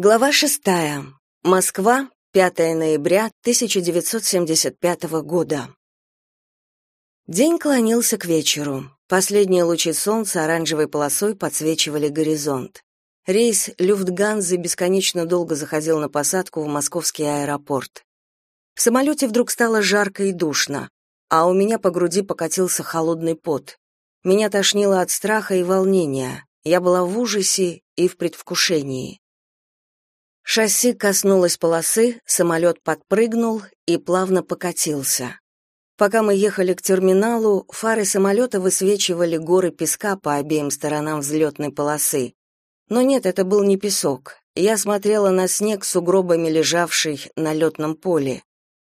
Глава шестая. Москва, 5 ноября 1975 года. День клонился к вечеру. Последние лучи солнца оранжевой полосой подсвечивали горизонт. Рейс Люфтганзы бесконечно долго заходил на посадку в московский аэропорт. В самолете вдруг стало жарко и душно, а у меня по груди покатился холодный пот. Меня тошнило от страха и волнения. Я была в ужасе и в предвкушении. Шасси коснулось полосы, самолет подпрыгнул и плавно покатился. Пока мы ехали к терминалу, фары самолета высвечивали горы песка по обеим сторонам взлетной полосы. Но нет, это был не песок. Я смотрела на снег с угробами, лежавший на летном поле.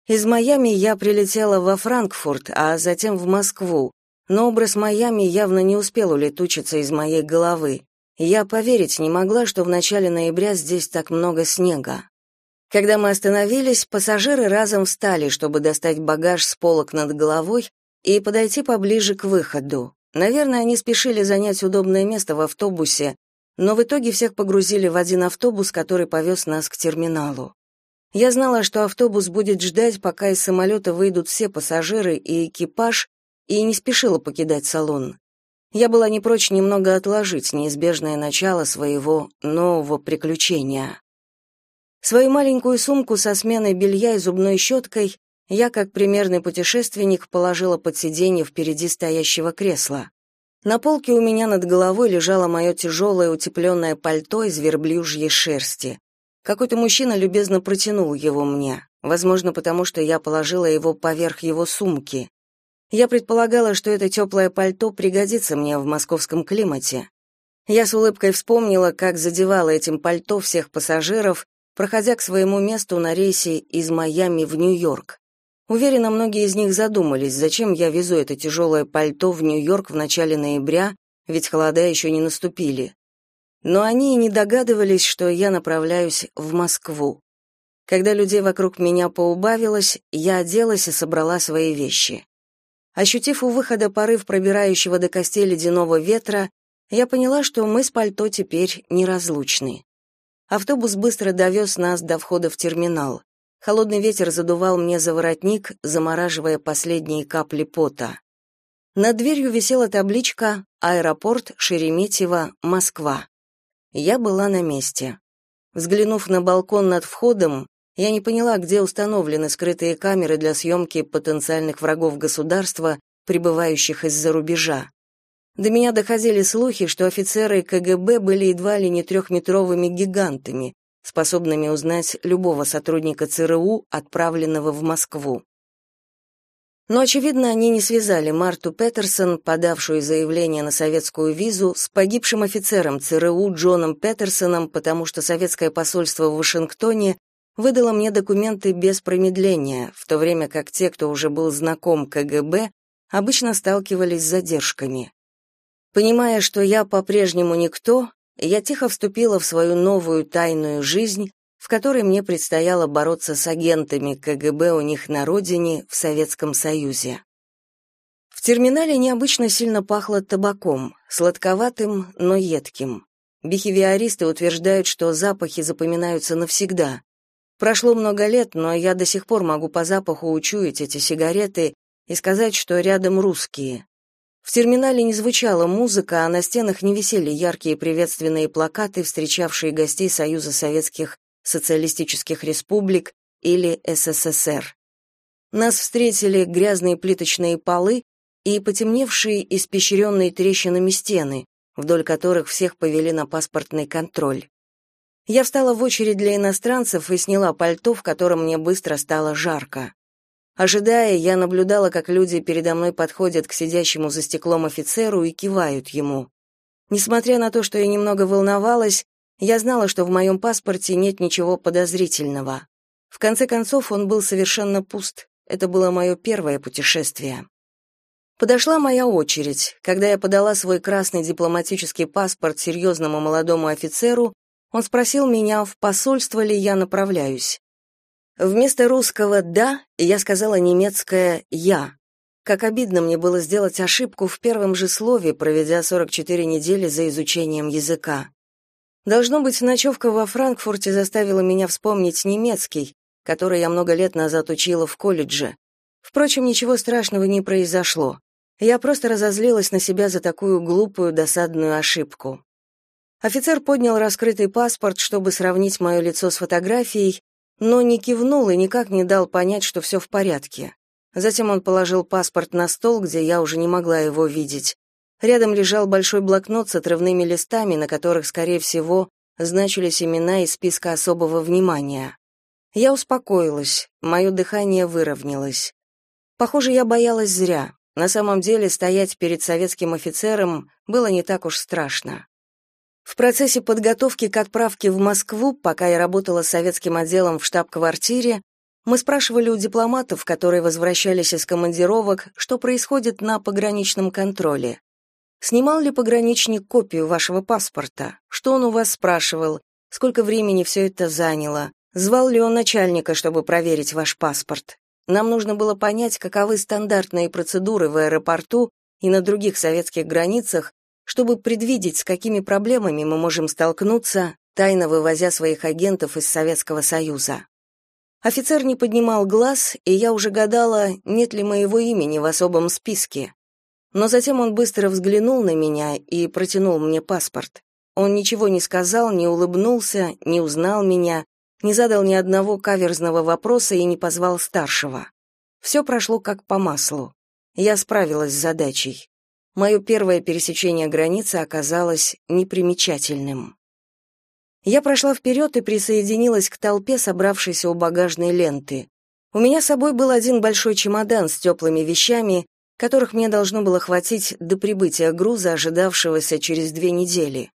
Из Майами я прилетела во Франкфурт, а затем в Москву, но образ Майами явно не успел улетучиться из моей головы. Я поверить не могла, что в начале ноября здесь так много снега. Когда мы остановились, пассажиры разом встали, чтобы достать багаж с полок над головой и подойти поближе к выходу. Наверное, они спешили занять удобное место в автобусе, но в итоге всех погрузили в один автобус, который повез нас к терминалу. Я знала, что автобус будет ждать, пока из самолета выйдут все пассажиры и экипаж, и не спешила покидать салон. Я была не прочь немного отложить неизбежное начало своего нового приключения. Свою маленькую сумку со сменой белья и зубной щеткой я, как примерный путешественник, положила под сиденье впереди стоящего кресла. На полке у меня над головой лежало мое тяжелое утепленное пальто из верблюжьей шерсти. Какой-то мужчина любезно протянул его мне, возможно, потому что я положила его поверх его сумки. Я предполагала, что это теплое пальто пригодится мне в московском климате. Я с улыбкой вспомнила, как задевала этим пальто всех пассажиров, проходя к своему месту на рейсе из Майами в Нью-Йорк. Уверена, многие из них задумались, зачем я везу это тяжелое пальто в Нью-Йорк в начале ноября, ведь холода еще не наступили. Но они и не догадывались, что я направляюсь в Москву. Когда людей вокруг меня поубавилось, я оделась и собрала свои вещи. Ощутив у выхода порыв пробирающего до костей ледяного ветра, я поняла, что мы с пальто теперь неразлучны. Автобус быстро довез нас до входа в терминал. Холодный ветер задувал мне за воротник, замораживая последние капли пота. Над дверью висела табличка «Аэропорт Шереметьево, Москва». Я была на месте. Взглянув на балкон над входом, я не поняла, где установлены скрытые камеры для съемки потенциальных врагов государства, прибывающих из-за рубежа. До меня доходили слухи, что офицеры КГБ были едва ли не трехметровыми гигантами, способными узнать любого сотрудника ЦРУ, отправленного в Москву. Но, очевидно, они не связали Марту Петерсон, подавшую заявление на советскую визу, с погибшим офицером ЦРУ Джоном Петерсоном, потому что советское посольство в Вашингтоне выдала мне документы без промедления, в то время как те, кто уже был знаком КГБ, обычно сталкивались с задержками. Понимая, что я по-прежнему никто, я тихо вступила в свою новую тайную жизнь, в которой мне предстояло бороться с агентами КГБ у них на родине, в Советском Союзе. В терминале необычно сильно пахло табаком, сладковатым, но едким. Бихевиористы утверждают, что запахи запоминаются навсегда, Прошло много лет, но я до сих пор могу по запаху учуять эти сигареты и сказать, что рядом русские. В терминале не звучала музыка, а на стенах не висели яркие приветственные плакаты, встречавшие гостей Союза Советских Социалистических Республик или СССР. Нас встретили грязные плиточные полы и потемневшие, испещренные трещинами стены, вдоль которых всех повели на паспортный контроль. Я встала в очередь для иностранцев и сняла пальто, в котором мне быстро стало жарко. Ожидая, я наблюдала, как люди передо мной подходят к сидящему за стеклом офицеру и кивают ему. Несмотря на то, что я немного волновалась, я знала, что в моем паспорте нет ничего подозрительного. В конце концов, он был совершенно пуст. Это было мое первое путешествие. Подошла моя очередь. Когда я подала свой красный дипломатический паспорт серьезному молодому офицеру, он спросил меня, в посольство ли я направляюсь. Вместо русского «да» я сказала немецкое «я». Как обидно мне было сделать ошибку в первом же слове, проведя 44 недели за изучением языка. Должно быть, ночевка во Франкфурте заставила меня вспомнить немецкий, который я много лет назад учила в колледже. Впрочем, ничего страшного не произошло. Я просто разозлилась на себя за такую глупую, досадную ошибку. Офицер поднял раскрытый паспорт, чтобы сравнить мое лицо с фотографией, но не кивнул и никак не дал понять, что все в порядке. Затем он положил паспорт на стол, где я уже не могла его видеть. Рядом лежал большой блокнот с отрывными листами, на которых, скорее всего, значились имена из списка особого внимания. Я успокоилась, мое дыхание выровнялось. Похоже, я боялась зря. На самом деле, стоять перед советским офицером было не так уж страшно. В процессе подготовки к отправке в Москву, пока я работала советским отделом в штаб-квартире, мы спрашивали у дипломатов, которые возвращались из командировок, что происходит на пограничном контроле. Снимал ли пограничник копию вашего паспорта? Что он у вас спрашивал? Сколько времени все это заняло? Звал ли он начальника, чтобы проверить ваш паспорт? Нам нужно было понять, каковы стандартные процедуры в аэропорту и на других советских границах, чтобы предвидеть, с какими проблемами мы можем столкнуться, тайно вывозя своих агентов из Советского Союза. Офицер не поднимал глаз, и я уже гадала, нет ли моего имени в особом списке. Но затем он быстро взглянул на меня и протянул мне паспорт. Он ничего не сказал, не улыбнулся, не узнал меня, не задал ни одного каверзного вопроса и не позвал старшего. Все прошло как по маслу. Я справилась с задачей мое первое пересечение границы оказалось непримечательным. Я прошла вперед и присоединилась к толпе, собравшейся у багажной ленты. У меня с собой был один большой чемодан с теплыми вещами, которых мне должно было хватить до прибытия груза, ожидавшегося через две недели.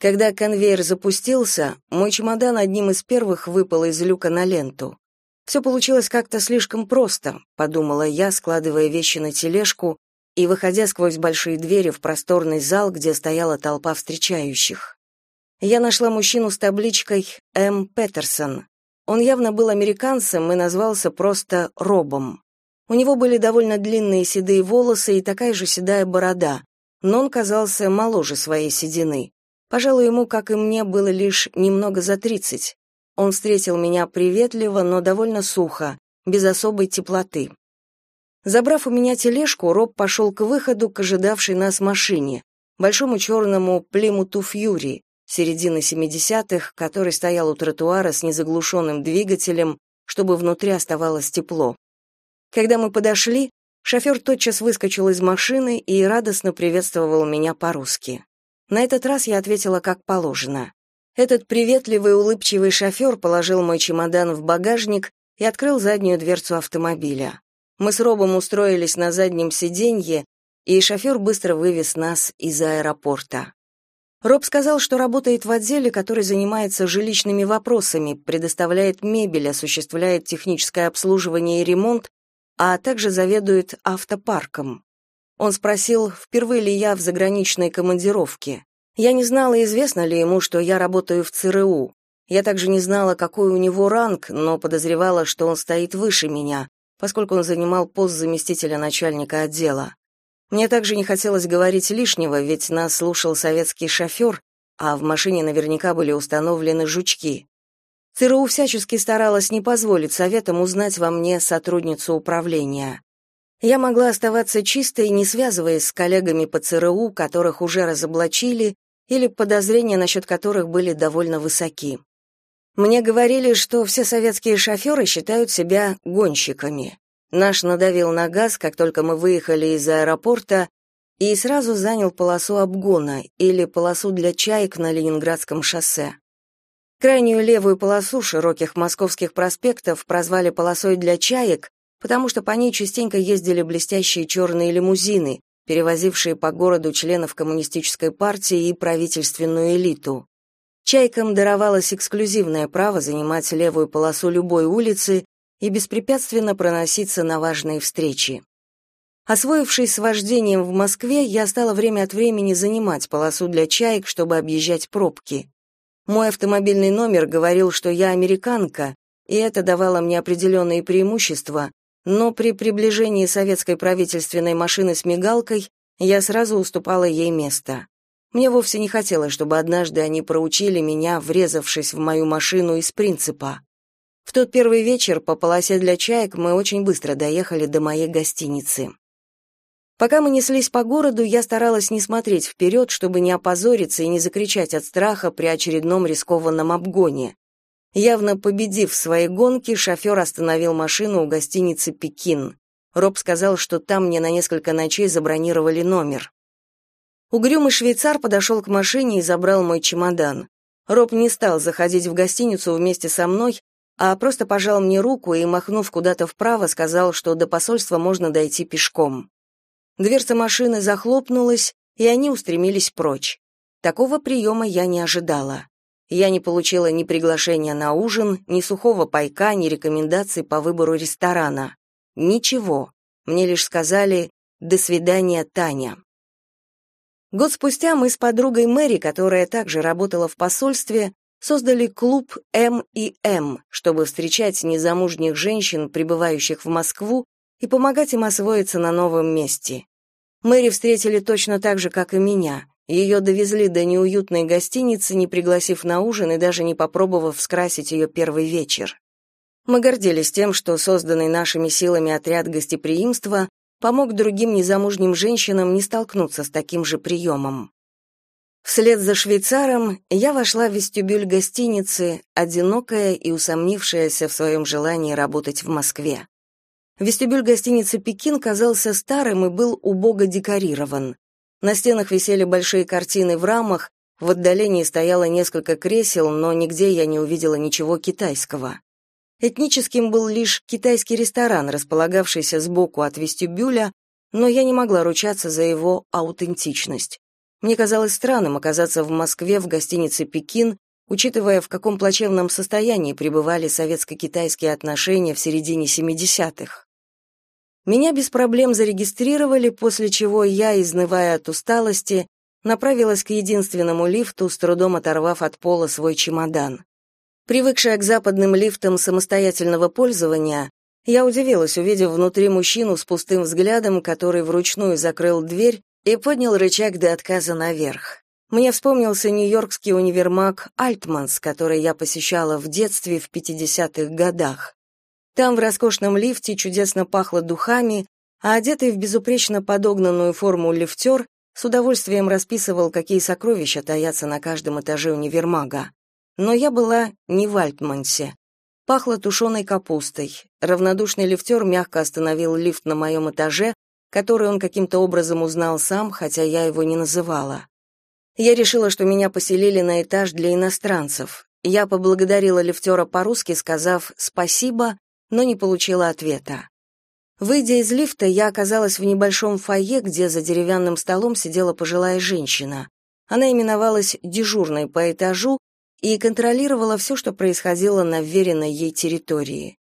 Когда конвейер запустился, мой чемодан одним из первых выпал из люка на ленту. «Все получилось как-то слишком просто», — подумала я, складывая вещи на тележку и выходя сквозь большие двери в просторный зал, где стояла толпа встречающих. Я нашла мужчину с табличкой «М. Петерсон». Он явно был американцем и назвался просто Робом. У него были довольно длинные седые волосы и такая же седая борода, но он казался моложе своей седины. Пожалуй, ему, как и мне, было лишь немного за тридцать. Он встретил меня приветливо, но довольно сухо, без особой теплоты. Забрав у меня тележку, Роб пошел к выходу к ожидавшей нас машине, большому черному Плимуту Фьюри, середины 70-х, который стоял у тротуара с незаглушенным двигателем, чтобы внутри оставалось тепло. Когда мы подошли, шофер тотчас выскочил из машины и радостно приветствовал меня по-русски. На этот раз я ответила как положено. Этот приветливый улыбчивый шофер положил мой чемодан в багажник и открыл заднюю дверцу автомобиля. Мы с Робом устроились на заднем сиденье, и шофер быстро вывез нас из аэропорта. Роб сказал, что работает в отделе, который занимается жилищными вопросами, предоставляет мебель, осуществляет техническое обслуживание и ремонт, а также заведует автопарком. Он спросил, впервые ли я в заграничной командировке. Я не знала, известно ли ему, что я работаю в ЦРУ. Я также не знала, какой у него ранг, но подозревала, что он стоит выше меня, поскольку он занимал пост заместителя начальника отдела. Мне также не хотелось говорить лишнего, ведь нас слушал советский шофер, а в машине наверняка были установлены жучки. ЦРУ всячески старалась не позволить советам узнать во мне сотрудницу управления. Я могла оставаться чистой, не связываясь с коллегами по ЦРУ, которых уже разоблачили, или подозрения насчет которых были довольно высоки. Мне говорили, что все советские шоферы считают себя гонщиками. Наш надавил на газ, как только мы выехали из аэропорта, и сразу занял полосу обгона или полосу для чаек на Ленинградском шоссе. Крайнюю левую полосу широких московских проспектов прозвали полосой для чаек, потому что по ней частенько ездили блестящие черные лимузины, перевозившие по городу членов коммунистической партии и правительственную элиту. Чайкам даровалось эксклюзивное право занимать левую полосу любой улицы и беспрепятственно проноситься на важные встречи. Освоившись с вождением в Москве, я стала время от времени занимать полосу для чаек, чтобы объезжать пробки. Мой автомобильный номер говорил, что я американка, и это давало мне определенные преимущества, но при приближении советской правительственной машины с мигалкой я сразу уступала ей место. Мне вовсе не хотелось, чтобы однажды они проучили меня, врезавшись в мою машину из принципа. В тот первый вечер по полосе для чаек мы очень быстро доехали до моей гостиницы. Пока мы неслись по городу, я старалась не смотреть вперед, чтобы не опозориться и не закричать от страха при очередном рискованном обгоне. Явно победив в своей гонке, шофер остановил машину у гостиницы «Пекин». Роб сказал, что там мне на несколько ночей забронировали номер. Угрюмый швейцар подошел к машине и забрал мой чемодан. Роб не стал заходить в гостиницу вместе со мной, а просто пожал мне руку и, махнув куда-то вправо, сказал, что до посольства можно дойти пешком. Дверца машины захлопнулась, и они устремились прочь. Такого приема я не ожидала. Я не получила ни приглашения на ужин, ни сухого пайка, ни рекомендаций по выбору ресторана. Ничего. Мне лишь сказали «до свидания, Таня». Год спустя мы с подругой Мэри, которая также работала в посольстве, создали клуб М и М, чтобы встречать незамужних женщин, прибывающих в Москву, и помогать им освоиться на новом месте. Мэри встретили точно так же, как и меня. Ее довезли до неуютной гостиницы, не пригласив на ужин и даже не попробовав скрасить ее первый вечер. Мы гордились тем, что созданный нашими силами отряд гостеприимства помог другим незамужним женщинам не столкнуться с таким же приемом. Вслед за швейцаром я вошла в вестибюль гостиницы, одинокая и усомнившаяся в своем желании работать в Москве. Вестибюль гостиницы «Пекин» казался старым и был убого декорирован. На стенах висели большие картины в рамах, в отдалении стояло несколько кресел, но нигде я не увидела ничего китайского. Этническим был лишь китайский ресторан, располагавшийся сбоку от вестибюля, но я не могла ручаться за его аутентичность. Мне казалось странным оказаться в Москве в гостинице «Пекин», учитывая, в каком плачевном состоянии пребывали советско-китайские отношения в середине 70-х. Меня без проблем зарегистрировали, после чего я, изнывая от усталости, направилась к единственному лифту, с трудом оторвав от пола свой чемодан. Привыкшая к западным лифтам самостоятельного пользования, я удивилась, увидев внутри мужчину с пустым взглядом, который вручную закрыл дверь и поднял рычаг до отказа наверх. Мне вспомнился нью-йоркский универмаг «Альтманс», который я посещала в детстве в 50-х годах. Там в роскошном лифте чудесно пахло духами, а одетый в безупречно подогнанную форму лифтер с удовольствием расписывал, какие сокровища таятся на каждом этаже универмага. Но я была не в Альтмансе. Пахло тушеной капустой. Равнодушный лифтер мягко остановил лифт на моем этаже, который он каким-то образом узнал сам, хотя я его не называла. Я решила, что меня поселили на этаж для иностранцев. Я поблагодарила лифтера по-русски, сказав «спасибо», но не получила ответа. Выйдя из лифта, я оказалась в небольшом фойе, где за деревянным столом сидела пожилая женщина. Она именовалась дежурной по этажу и контролировала все, что происходило на вверенной ей территории.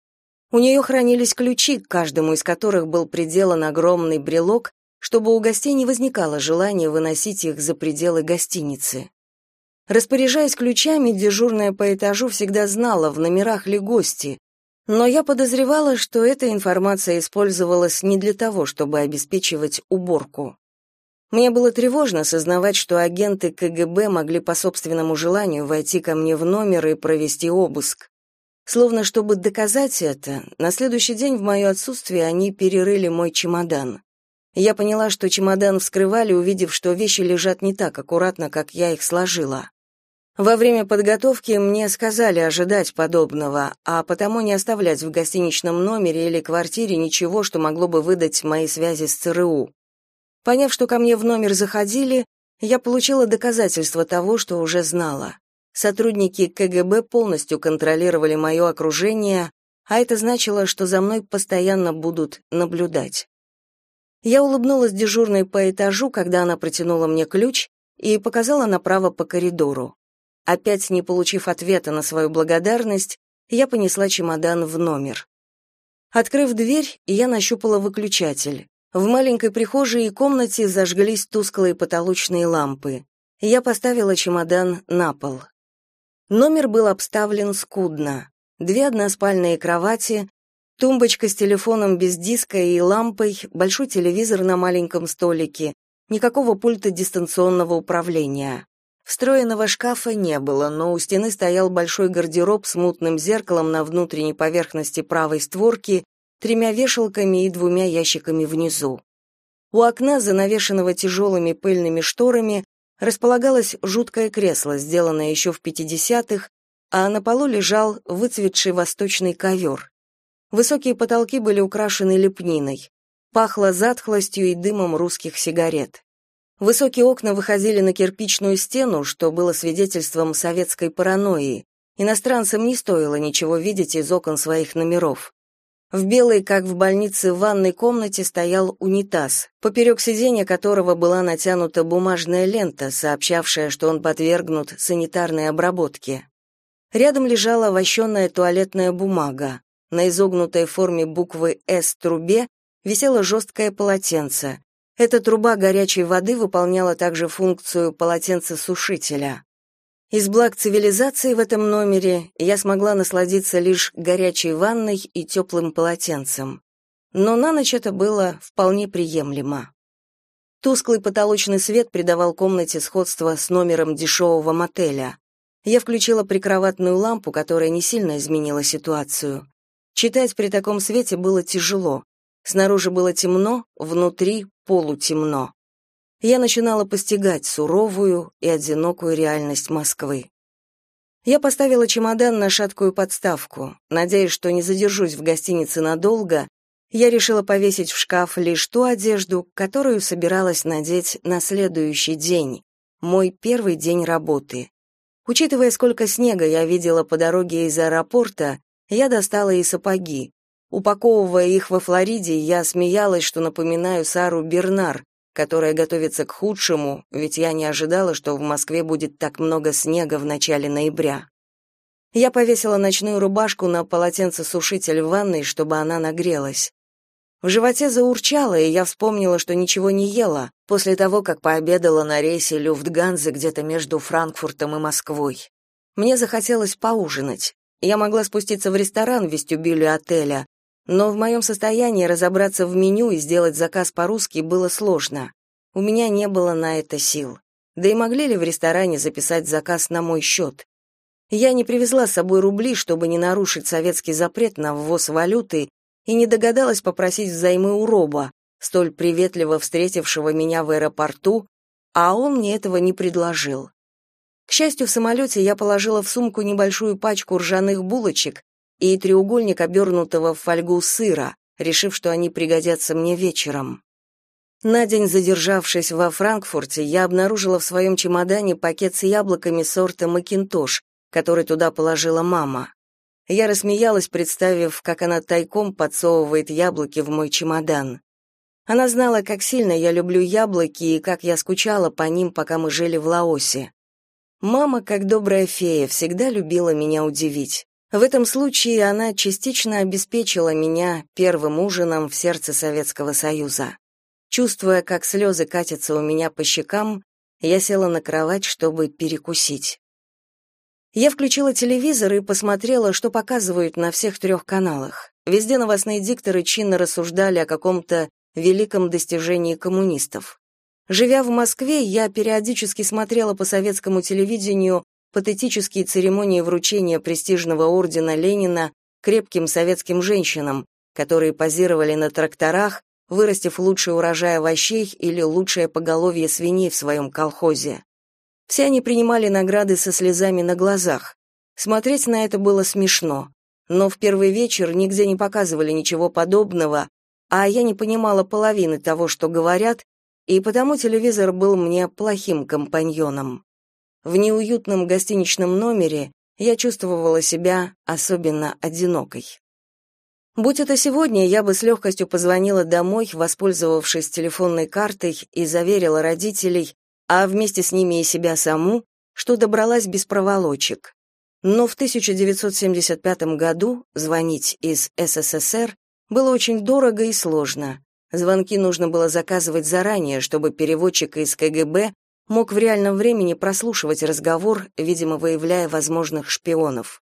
У нее хранились ключи, к каждому из которых был приделан огромный брелок, чтобы у гостей не возникало желания выносить их за пределы гостиницы. Распоряжаясь ключами, дежурная по этажу всегда знала, в номерах ли гости, но я подозревала, что эта информация использовалась не для того, чтобы обеспечивать уборку. Мне было тревожно сознавать, что агенты КГБ могли по собственному желанию войти ко мне в номер и провести обыск. Словно чтобы доказать это, на следующий день в мое отсутствие они перерыли мой чемодан. Я поняла, что чемодан вскрывали, увидев, что вещи лежат не так аккуратно, как я их сложила. Во время подготовки мне сказали ожидать подобного, а потому не оставлять в гостиничном номере или квартире ничего, что могло бы выдать мои связи с ЦРУ. Поняв, что ко мне в номер заходили, я получила доказательство того, что уже знала. Сотрудники КГБ полностью контролировали мое окружение, а это значило, что за мной постоянно будут наблюдать. Я улыбнулась дежурной по этажу, когда она протянула мне ключ и показала направо по коридору. Опять не получив ответа на свою благодарность, я понесла чемодан в номер. Открыв дверь, я нащупала выключатель. В маленькой прихожей и комнате зажглись тусклые потолочные лампы. Я поставила чемодан на пол. Номер был обставлен скудно. Две односпальные кровати, тумбочка с телефоном без диска и лампой, большой телевизор на маленьком столике, никакого пульта дистанционного управления. Встроенного шкафа не было, но у стены стоял большой гардероб с мутным зеркалом на внутренней поверхности правой створки, тремя вешалками и двумя ящиками внизу. У окна, занавешенного тяжелыми пыльными шторами, располагалось жуткое кресло, сделанное еще в 50-х, а на полу лежал выцветший восточный ковер. Высокие потолки были украшены лепниной. Пахло затхлостью и дымом русских сигарет. Высокие окна выходили на кирпичную стену, что было свидетельством советской паранойи. Иностранцам не стоило ничего видеть из окон своих номеров. В белой, как в больнице, в ванной комнате стоял унитаз, поперек сиденья которого была натянута бумажная лента, сообщавшая, что он подвергнут санитарной обработке. Рядом лежала вощенная туалетная бумага. На изогнутой форме буквы «С» трубе висело жесткое полотенце. Эта труба горячей воды выполняла также функцию полотенцесушителя. Из благ цивилизации в этом номере я смогла насладиться лишь горячей ванной и теплым полотенцем. Но на ночь это было вполне приемлемо. Тусклый потолочный свет придавал комнате сходство с номером дешевого мотеля. Я включила прикроватную лампу, которая не сильно изменила ситуацию. Читать при таком свете было тяжело. Снаружи было темно, внутри полутемно. Я начинала постигать суровую и одинокую реальность Москвы. Я поставила чемодан на шаткую подставку. Надеясь, что не задержусь в гостинице надолго, я решила повесить в шкаф лишь ту одежду, которую собиралась надеть на следующий день, мой первый день работы. Учитывая, сколько снега я видела по дороге из аэропорта, я достала и сапоги. Упаковывая их во Флориде, я смеялась, что напоминаю Сару Бернар, которая готовится к худшему, ведь я не ожидала, что в Москве будет так много снега в начале ноября. Я повесила ночную рубашку на полотенцесушитель в ванной, чтобы она нагрелась. В животе заурчало, и я вспомнила, что ничего не ела, после того, как пообедала на рейсе Люфтганзы где-то между Франкфуртом и Москвой. Мне захотелось поужинать. Я могла спуститься в ресторан в вестибюле отеля, но в моем состоянии разобраться в меню и сделать заказ по-русски было сложно. У меня не было на это сил. Да и могли ли в ресторане записать заказ на мой счет? Я не привезла с собой рубли, чтобы не нарушить советский запрет на ввоз валюты, и не догадалась попросить взаймы у Роба, столь приветливо встретившего меня в аэропорту, а он мне этого не предложил. К счастью, в самолете я положила в сумку небольшую пачку ржаных булочек и треугольник обернутого в фольгу сыра, решив, что они пригодятся мне вечером. На день задержавшись во Франкфурте, я обнаружила в своем чемодане пакет с яблоками сорта «Макинтош», который туда положила мама. Я рассмеялась, представив, как она тайком подсовывает яблоки в мой чемодан. Она знала, как сильно я люблю яблоки и как я скучала по ним, пока мы жили в Лаосе. Мама, как добрая фея, всегда любила меня удивить. В этом случае она частично обеспечила меня первым ужином в сердце Советского Союза. Чувствуя, как слезы катятся у меня по щекам, я села на кровать, чтобы перекусить. Я включила телевизор и посмотрела, что показывают на всех трех каналах. Везде новостные дикторы чинно рассуждали о каком-то великом достижении коммунистов. Живя в Москве, я периодически смотрела по советскому телевидению патетические церемонии вручения престижного ордена Ленина крепким советским женщинам, которые позировали на тракторах, вырастив лучший урожай овощей или лучшее поголовье свиней в своем колхозе. Все они принимали награды со слезами на глазах. Смотреть на это было смешно. Но в первый вечер нигде не показывали ничего подобного, а я не понимала половины того, что говорят, и потому телевизор был мне плохим компаньоном. В неуютном гостиничном номере я чувствовала себя особенно одинокой. Будь это сегодня, я бы с легкостью позвонила домой, воспользовавшись телефонной картой, и заверила родителей, а вместе с ними и себя саму, что добралась без проволочек. Но в 1975 году звонить из СССР было очень дорого и сложно. Звонки нужно было заказывать заранее, чтобы переводчик из КГБ мог в реальном времени прослушивать разговор, видимо, выявляя возможных шпионов.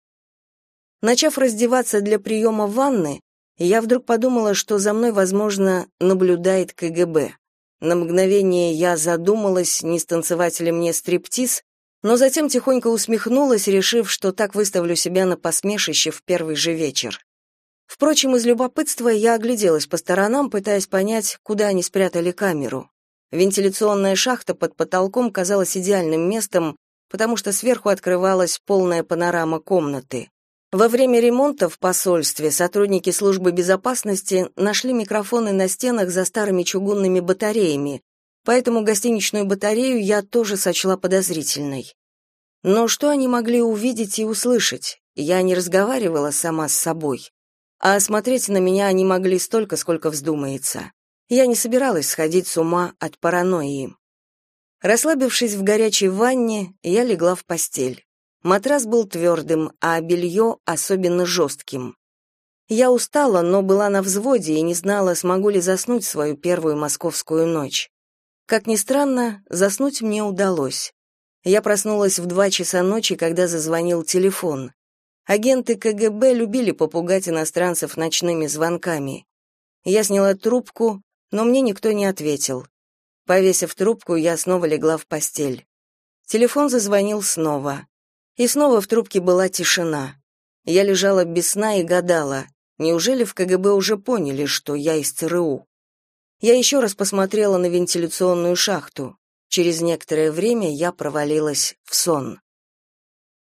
Начав раздеваться для приема ванны, я вдруг подумала, что за мной, возможно, наблюдает КГБ. На мгновение я задумалась, не станцевать ли мне стриптиз, но затем тихонько усмехнулась, решив, что так выставлю себя на посмешище в первый же вечер. Впрочем, из любопытства я огляделась по сторонам, пытаясь понять, куда они спрятали камеру. Вентиляционная шахта под потолком казалась идеальным местом, потому что сверху открывалась полная панорама комнаты. Во время ремонта в посольстве сотрудники службы безопасности нашли микрофоны на стенах за старыми чугунными батареями, поэтому гостиничную батарею я тоже сочла подозрительной. Но что они могли увидеть и услышать? Я не разговаривала сама с собой. А смотреть на меня они могли столько, сколько вздумается. Я не собиралась сходить с ума от паранойи. Расслабившись в горячей ванне, я легла в постель. Матрас был твердым, а белье особенно жестким. Я устала, но была на взводе и не знала, смогу ли заснуть свою первую московскую ночь. Как ни странно, заснуть мне удалось. Я проснулась в два часа ночи, когда зазвонил телефон. Агенты КГБ любили попугать иностранцев ночными звонками. Я сняла трубку, но мне никто не ответил. Повесив трубку, я снова легла в постель. Телефон зазвонил снова. И снова в трубке была тишина. Я лежала без сна и гадала, неужели в КГБ уже поняли, что я из ЦРУ? Я еще раз посмотрела на вентиляционную шахту. Через некоторое время я провалилась в сон.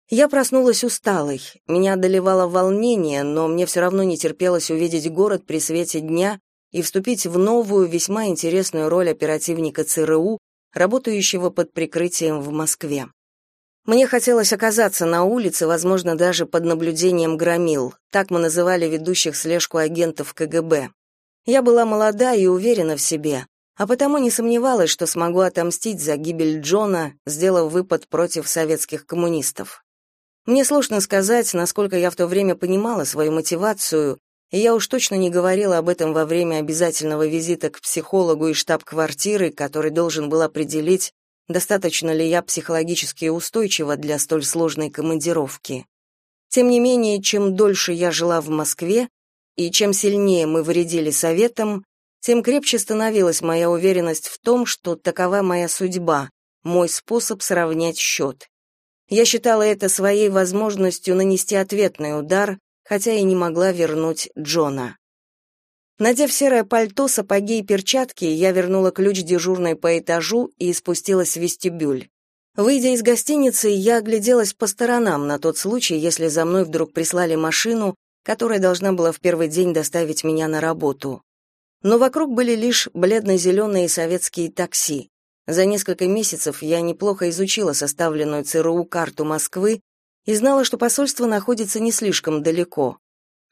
Я проснулась усталой. Меня одолевало волнение, но мне все равно не терпелось увидеть город при свете дня и вступить в новую, весьма интересную роль оперативника ЦРУ, работающего под прикрытием в Москве. Мне хотелось оказаться на улице, возможно, даже под наблюдением громил. Так мы называли ведущих слежку агентов КГБ. Я была молода и уверена в себе, а потому не сомневалась, что смогу отомстить за гибель Джона, сделав выпад против советских коммунистов. Мне сложно сказать, насколько я в то время понимала свою мотивацию, и я уж точно не говорила об этом во время обязательного визита к психологу из штаб-квартиры, который должен был определить, достаточно ли я психологически устойчива для столь сложной командировки. Тем не менее, чем дольше я жила в Москве, и чем сильнее мы вредили советам, тем крепче становилась моя уверенность в том, что такова моя судьба, мой способ сравнять счет. Я считала это своей возможностью нанести ответный удар, хотя и не могла вернуть Джона. Надев серое пальто, сапоги и перчатки, я вернула ключ дежурной по этажу и спустилась в вестибюль. Выйдя из гостиницы, я огляделась по сторонам на тот случай, если за мной вдруг прислали машину, которая должна была в первый день доставить меня на работу. Но вокруг были лишь бледно-зеленые советские такси. За несколько месяцев я неплохо изучила составленную ЦРУ карту Москвы и знала, что посольство находится не слишком далеко.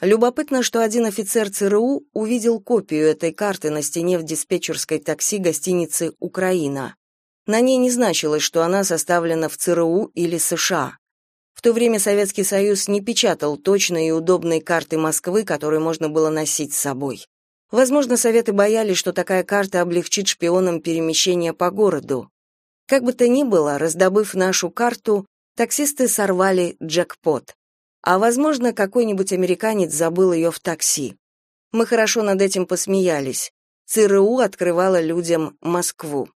Любопытно, что один офицер ЦРУ увидел копию этой карты на стене в диспетчерской такси гостиницы «Украина». На ней не значилось, что она составлена в ЦРУ или США. В то время Советский Союз не печатал точные и удобные карты Москвы, которые можно было носить с собой. Возможно, Советы боялись, что такая карта облегчит шпионам перемещение по городу. Как бы то ни было, раздобыв нашу карту, таксисты сорвали джекпот. А, возможно, какой-нибудь американец забыл ее в такси. Мы хорошо над этим посмеялись. ЦРУ открывала людям Москву.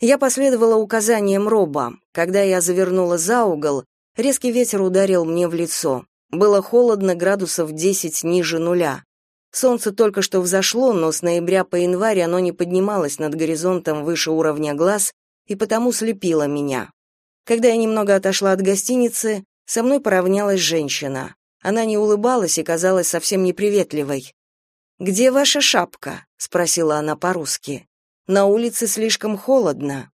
Я последовала указаниям Роба. Когда я завернула за угол, Резкий ветер ударил мне в лицо. Было холодно, градусов 10 ниже нуля. Солнце только что взошло, но с ноября по январь оно не поднималось над горизонтом выше уровня глаз и потому слепило меня. Когда я немного отошла от гостиницы, со мной поравнялась женщина. Она не улыбалась и казалась совсем неприветливой. «Где ваша шапка?» — спросила она по-русски. «На улице слишком холодно».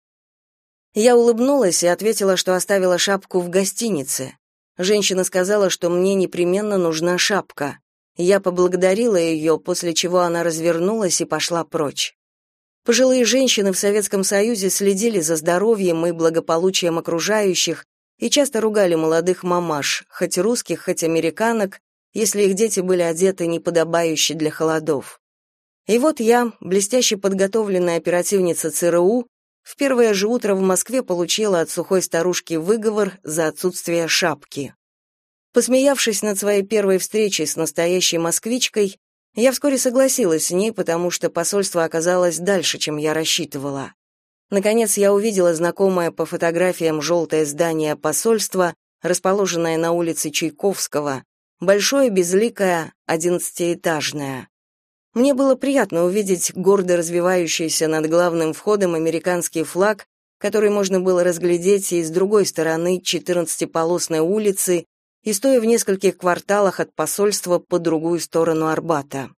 Я улыбнулась и ответила, что оставила шапку в гостинице. Женщина сказала, что мне непременно нужна шапка. Я поблагодарила ее, после чего она развернулась и пошла прочь. Пожилые женщины в Советском Союзе следили за здоровьем и благополучием окружающих и часто ругали молодых мамаш, хоть русских, хоть американок, если их дети были одеты неподобающе для холодов. И вот я, блестяще подготовленная оперативница ЦРУ, в первое же утро в Москве получила от сухой старушки выговор за отсутствие шапки. Посмеявшись над своей первой встречей с настоящей москвичкой, Я вскоре согласилась с ней, потому что посольство оказалось дальше, чем я рассчитывала. Наконец я увидела знакомое по фотографиям желтое здание посольства, расположенное на улице Чайковского, большое, безликое, одиннадцатиэтажное. Мне было приятно увидеть гордо развивающийся над главным входом американский флаг, который можно было разглядеть и с другой стороны четырнадцатиполосной улицы, и стоя в нескольких кварталах от посольства по другую сторону Арбата.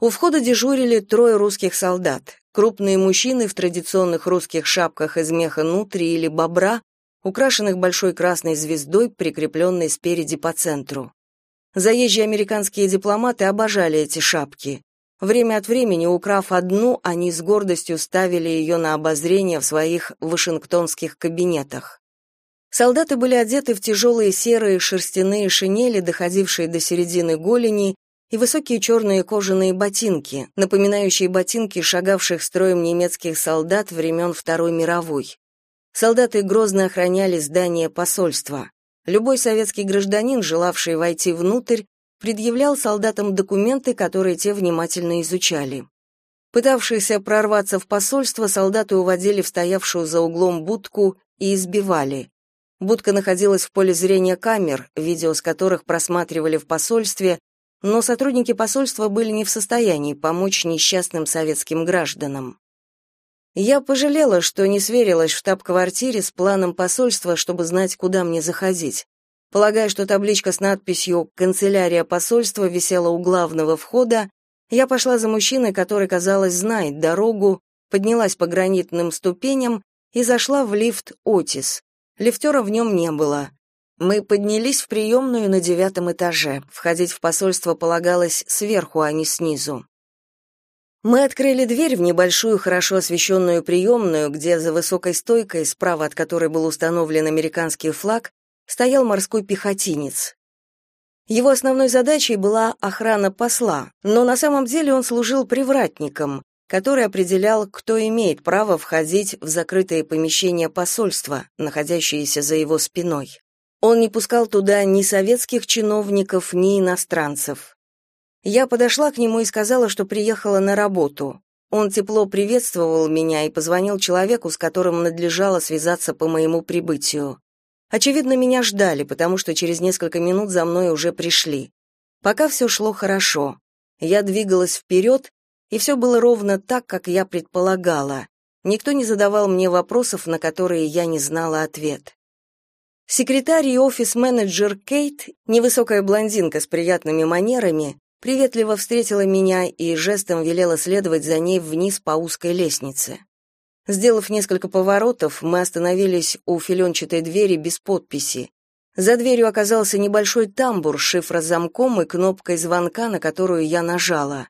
У входа дежурили трое русских солдат, крупные мужчины в традиционных русских шапках из меха нутри или бобра, украшенных большой красной звездой, прикрепленной спереди по центру. Заезжие американские дипломаты обожали эти шапки. Время от времени, украв одну, они с гордостью ставили ее на обозрение в своих вашингтонских кабинетах. Солдаты были одеты в тяжелые серые шерстяные шинели, доходившие до середины голени, и высокие черные кожаные ботинки, напоминающие ботинки шагавших строем немецких солдат времен Второй мировой. Солдаты грозно охраняли здание посольства. Любой советский гражданин, желавший войти внутрь, предъявлял солдатам документы, которые те внимательно изучали. Пытавшиеся прорваться в посольство, солдаты уводили в стоявшую за углом будку и избивали. Будка находилась в поле зрения камер, видео с которых просматривали в посольстве, но сотрудники посольства были не в состоянии помочь несчастным советским гражданам. Я пожалела, что не сверилась в штаб-квартире с планом посольства, чтобы знать, куда мне заходить. Полагая, что табличка с надписью «Канцелярия посольства» висела у главного входа, я пошла за мужчиной, который, казалось, знает дорогу, поднялась по гранитным ступеням и зашла в лифт «Отис». Лифтера в нем не было. Мы поднялись в приемную на девятом этаже. Входить в посольство полагалось сверху, а не снизу. Мы открыли дверь в небольшую, хорошо освещенную приемную, где за высокой стойкой, справа от которой был установлен американский флаг, стоял морской пехотинец. Его основной задачей была охрана посла, но на самом деле он служил привратником, который определял, кто имеет право входить в закрытые помещения посольства, находящиеся за его спиной. Он не пускал туда ни советских чиновников, ни иностранцев. Я подошла к нему и сказала, что приехала на работу. Он тепло приветствовал меня и позвонил человеку, с которым надлежало связаться по моему прибытию. Очевидно, меня ждали, потому что через несколько минут за мной уже пришли. Пока все шло хорошо. Я двигалась вперед, и все было ровно так, как я предполагала. Никто не задавал мне вопросов, на которые я не знала ответ. Секретарь и офис-менеджер Кейт, невысокая блондинка с приятными манерами, приветливо встретила меня и жестом велела следовать за ней вниз по узкой лестнице. Сделав несколько поворотов, мы остановились у филенчатой двери без подписи. За дверью оказался небольшой тамбур с шифрозамком и кнопкой звонка, на которую я нажала.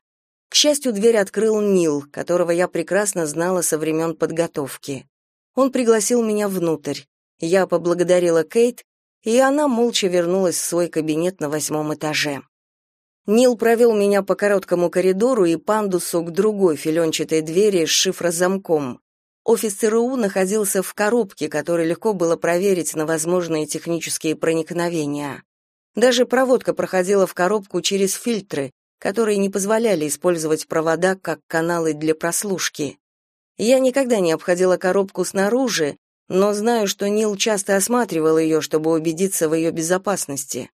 К счастью, дверь открыл Нил, которого я прекрасно знала со времен подготовки. Он пригласил меня внутрь. Я поблагодарила Кейт, и она молча вернулась в свой кабинет на восьмом этаже. Нил провел меня по короткому коридору и пандусу к другой филенчатой двери с шифрозамком. Офис ЦРУ находился в коробке, которую легко было проверить на возможные технические проникновения. Даже проводка проходила в коробку через фильтры, которые не позволяли использовать провода как каналы для прослушки. Я никогда не обходила коробку снаружи, но знаю, что Нил часто осматривал ее, чтобы убедиться в ее безопасности.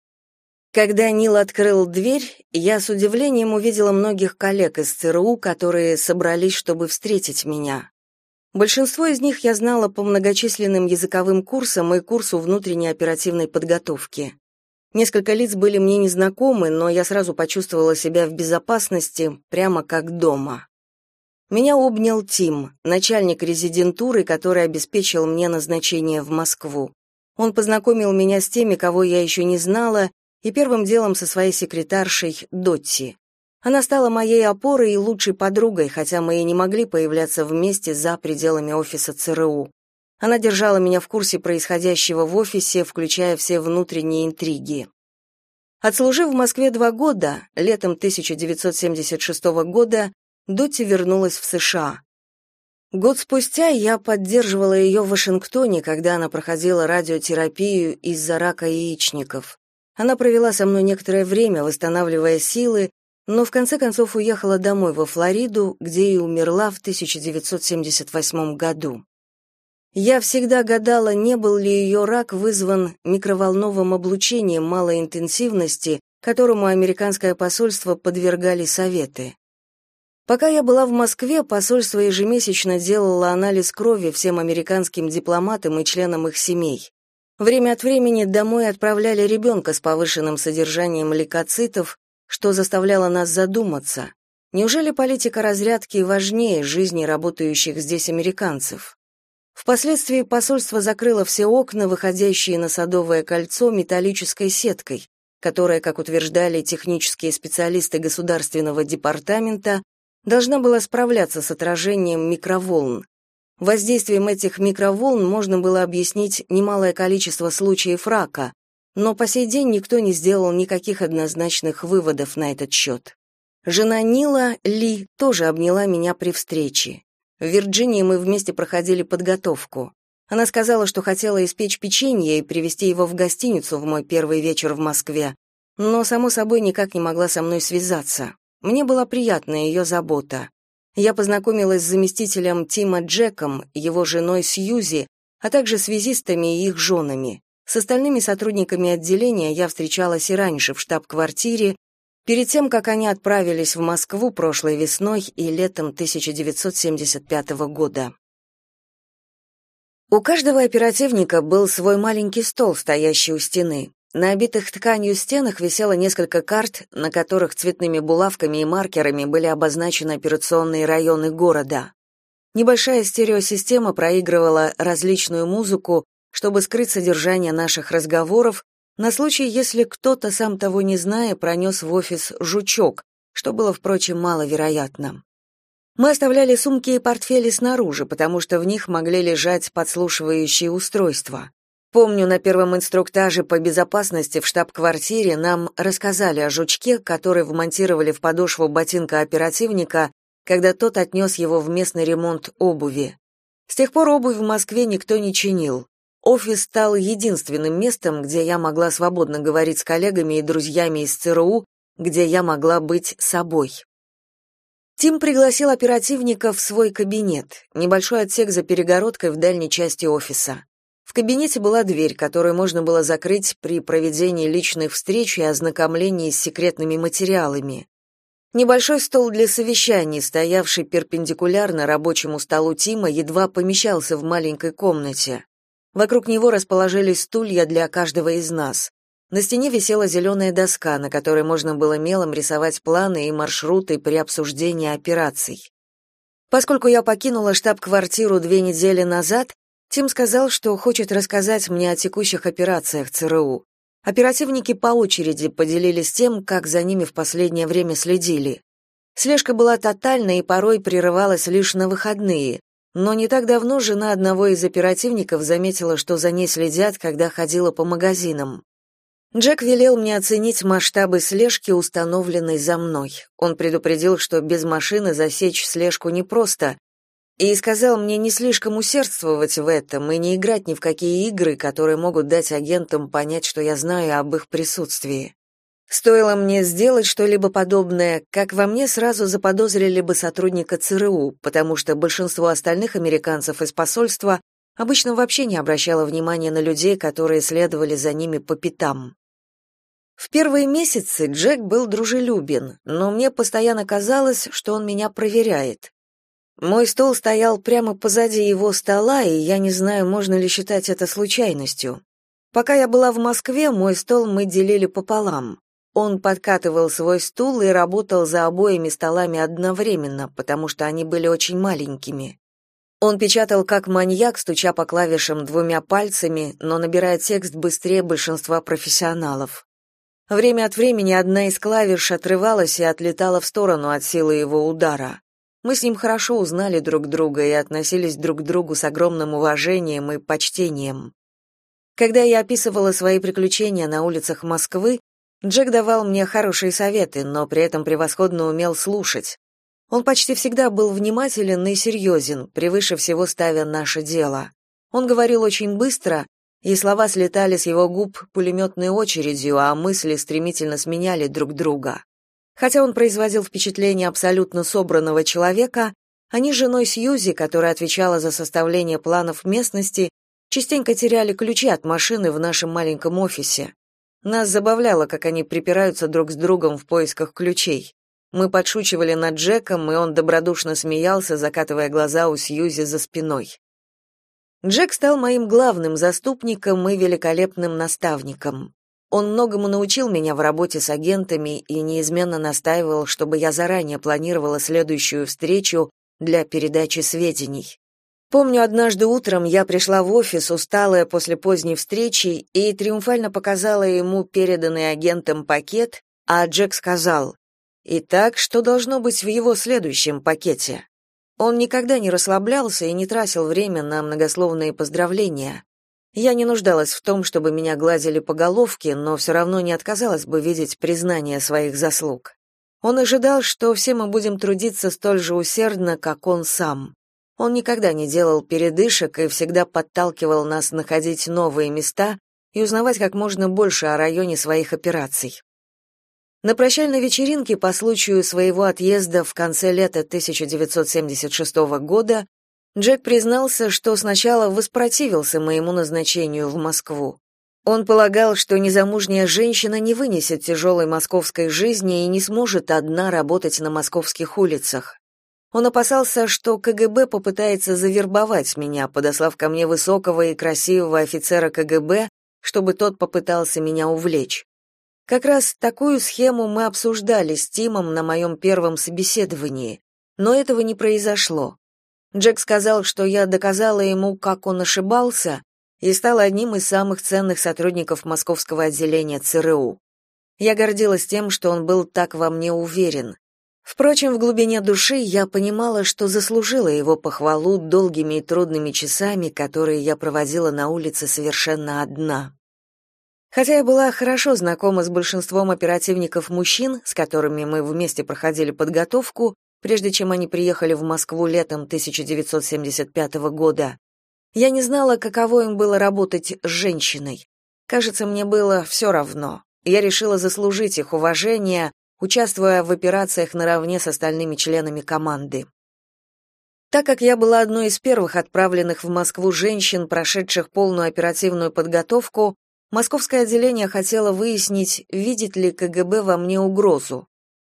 Когда Нил открыл дверь, я с удивлением увидела многих коллег из ЦРУ, которые собрались, чтобы встретить меня. Большинство из них я знала по многочисленным языковым курсам и курсу внутренней оперативной подготовки. Несколько лиц были мне незнакомы, но я сразу почувствовала себя в безопасности, прямо как дома. Меня обнял Тим, начальник резидентуры, который обеспечил мне назначение в Москву. Он познакомил меня с теми, кого я еще не знала, и первым делом со своей секретаршей Дотти. Она стала моей опорой и лучшей подругой, хотя мы и не могли появляться вместе за пределами офиса ЦРУ. Она держала меня в курсе происходящего в офисе, включая все внутренние интриги. Отслужив в Москве два года, летом 1976 года, Дотти вернулась в США. Год спустя я поддерживала ее в Вашингтоне, когда она проходила радиотерапию из-за рака яичников. Она провела со мной некоторое время, восстанавливая силы, но в конце концов уехала домой во Флориду, где и умерла в 1978 году. Я всегда гадала, не был ли ее рак вызван микроволновым облучением малой интенсивности, которому американское посольство подвергали советы. Пока я была в Москве, посольство ежемесячно делало анализ крови всем американским дипломатам и членам их семей. Время от времени домой отправляли ребенка с повышенным содержанием лейкоцитов, что заставляло нас задуматься. Неужели политика разрядки важнее жизни работающих здесь американцев? Впоследствии посольство закрыло все окна, выходящие на Садовое кольцо, металлической сеткой, которая, как утверждали технические специалисты Государственного департамента, должна была справляться с отражением микроволн. Воздействием этих микроволн можно было объяснить немалое количество случаев рака, но по сей день никто не сделал никаких однозначных выводов на этот счет. Жена Нила, Ли, тоже обняла меня при встрече. В Вирджинии мы вместе проходили подготовку. Она сказала, что хотела испечь печенье и привезти его в гостиницу в мой первый вечер в Москве, но, само собой, никак не могла со мной связаться. Мне была приятна ее забота. Я познакомилась с заместителем Тима Джеком, его женой Сьюзи, а также связистами и их женами. С остальными сотрудниками отделения я встречалась и раньше в штаб-квартире, перед тем, как они отправились в Москву прошлой весной и летом 1975 года. У каждого оперативника был свой маленький стол, стоящий у стены. На обитых тканью стенах висело несколько карт, на которых цветными булавками и маркерами были обозначены операционные районы города. Небольшая стереосистема проигрывала различную музыку, чтобы скрыть содержание наших разговоров, на случай, если кто-то, сам того не зная, пронес в офис жучок, что было, впрочем, маловероятно. Мы оставляли сумки и портфели снаружи, потому что в них могли лежать подслушивающие устройства. Помню, на первом инструктаже по безопасности в штаб-квартире нам рассказали о жучке, который вмонтировали в подошву ботинка оперативника, когда тот отнес его в местный ремонт обуви. С тех пор обувь в Москве никто не чинил. Офис стал единственным местом, где я могла свободно говорить с коллегами и друзьями из ЦРУ, где я могла быть собой. Тим пригласил оперативника в свой кабинет, небольшой отсек за перегородкой в дальней части офиса. В кабинете была дверь, которую можно было закрыть при проведении личных встреч и ознакомлении с секретными материалами. Небольшой стол для совещаний, стоявший перпендикулярно рабочему столу Тима, едва помещался в маленькой комнате. Вокруг него расположились стулья для каждого из нас. На стене висела зеленая доска, на которой можно было мелом рисовать планы и маршруты при обсуждении операций. Поскольку я покинула штаб-квартиру две недели назад, Тим сказал, что хочет рассказать мне о текущих операциях ЦРУ. Оперативники по очереди поделились тем, как за ними в последнее время следили. Слежка была тотальной и порой прерывалась лишь на выходные, но не так давно жена одного из оперативников заметила, что за ней следят, когда ходила по магазинам. Джек велел мне оценить масштабы слежки, установленной за мной. Он предупредил, что без машины засечь слежку непросто, и сказал мне не слишком усердствовать в этом и не играть ни в какие игры, которые могут дать агентам понять, что я знаю об их присутствии. Стоило мне сделать что-либо подобное, как во мне сразу заподозрили бы сотрудника ЦРУ, потому что большинство остальных американцев из посольства обычно вообще не обращало внимания на людей, которые следовали за ними по пятам. В первые месяцы Джек был дружелюбен, но мне постоянно казалось, что он меня проверяет. Мой стол стоял прямо позади его стола, и я не знаю, можно ли считать это случайностью. Пока я была в Москве, мой стол мы делили пополам. Он подкатывал свой стул и работал за обоими столами одновременно, потому что они были очень маленькими. Он печатал как маньяк, стуча по клавишам двумя пальцами, но набирая текст быстрее большинства профессионалов. Время от времени одна из клавиш отрывалась и отлетала в сторону от силы его удара. Мы с ним хорошо узнали друг друга и относились друг к другу с огромным уважением и почтением. Когда я описывала свои приключения на улицах Москвы, Джек давал мне хорошие советы, но при этом превосходно умел слушать. Он почти всегда был внимателен и серьезен, превыше всего ставя наше дело. Он говорил очень быстро, и слова слетали с его губ пулеметной очередью, а мысли стремительно сменяли друг друга. Хотя он производил впечатление абсолютно собранного человека, они с женой Сьюзи, которая отвечала за составление планов местности, частенько теряли ключи от машины в нашем маленьком офисе. Нас забавляло, как они припираются друг с другом в поисках ключей. Мы подшучивали над Джеком, и он добродушно смеялся, закатывая глаза у Сьюзи за спиной. Джек стал моим главным заступником и великолепным наставником. Он многому научил меня в работе с агентами и неизменно настаивал, чтобы я заранее планировала следующую встречу для передачи сведений. Помню, однажды утром я пришла в офис, усталая после поздней встречи, и триумфально показала ему переданный агентом пакет, а Джек сказал, «Итак, что должно быть в его следующем пакете?» Он никогда не расслаблялся и не тратил время на многословные поздравления. Я не нуждалась в том, чтобы меня гладили по головке, но все равно не отказалась бы видеть признание своих заслуг. Он ожидал, что все мы будем трудиться столь же усердно, как он сам. Он никогда не делал передышек и всегда подталкивал нас находить новые места и узнавать как можно больше о районе своих операций. На прощальной вечеринке по случаю своего отъезда в конце лета 1976 года Джек признался, что сначала воспротивился моему назначению в Москву. Он полагал, что незамужняя женщина не вынесет тяжелой московской жизни и не сможет одна работать на московских улицах. Он опасался, что КГБ попытается завербовать меня, подослав ко мне высокого и красивого офицера КГБ, чтобы тот попытался меня увлечь. Как раз такую схему мы обсуждали с Тимом на моем первом собеседовании, но этого не произошло. Джек сказал, что я доказала ему, как он ошибался, и стала одним из самых ценных сотрудников московского отделения ЦРУ. Я гордилась тем, что он был так во мне уверен. Впрочем, в глубине души я понимала, что заслужила его похвалу долгими и трудными часами, которые я проводила на улице совершенно одна. Хотя я была хорошо знакома с большинством оперативников мужчин, с которыми мы вместе проходили подготовку, прежде чем они приехали в Москву летом 1975 года, я не знала, каково им было работать с женщиной. Кажется, мне было все равно. Я решила заслужить их уважение, участвуя в операциях наравне с остальными членами команды. Так как я была одной из первых отправленных в Москву женщин, прошедших полную оперативную подготовку, Московское отделение хотело выяснить, видит ли КГБ во мне угрозу.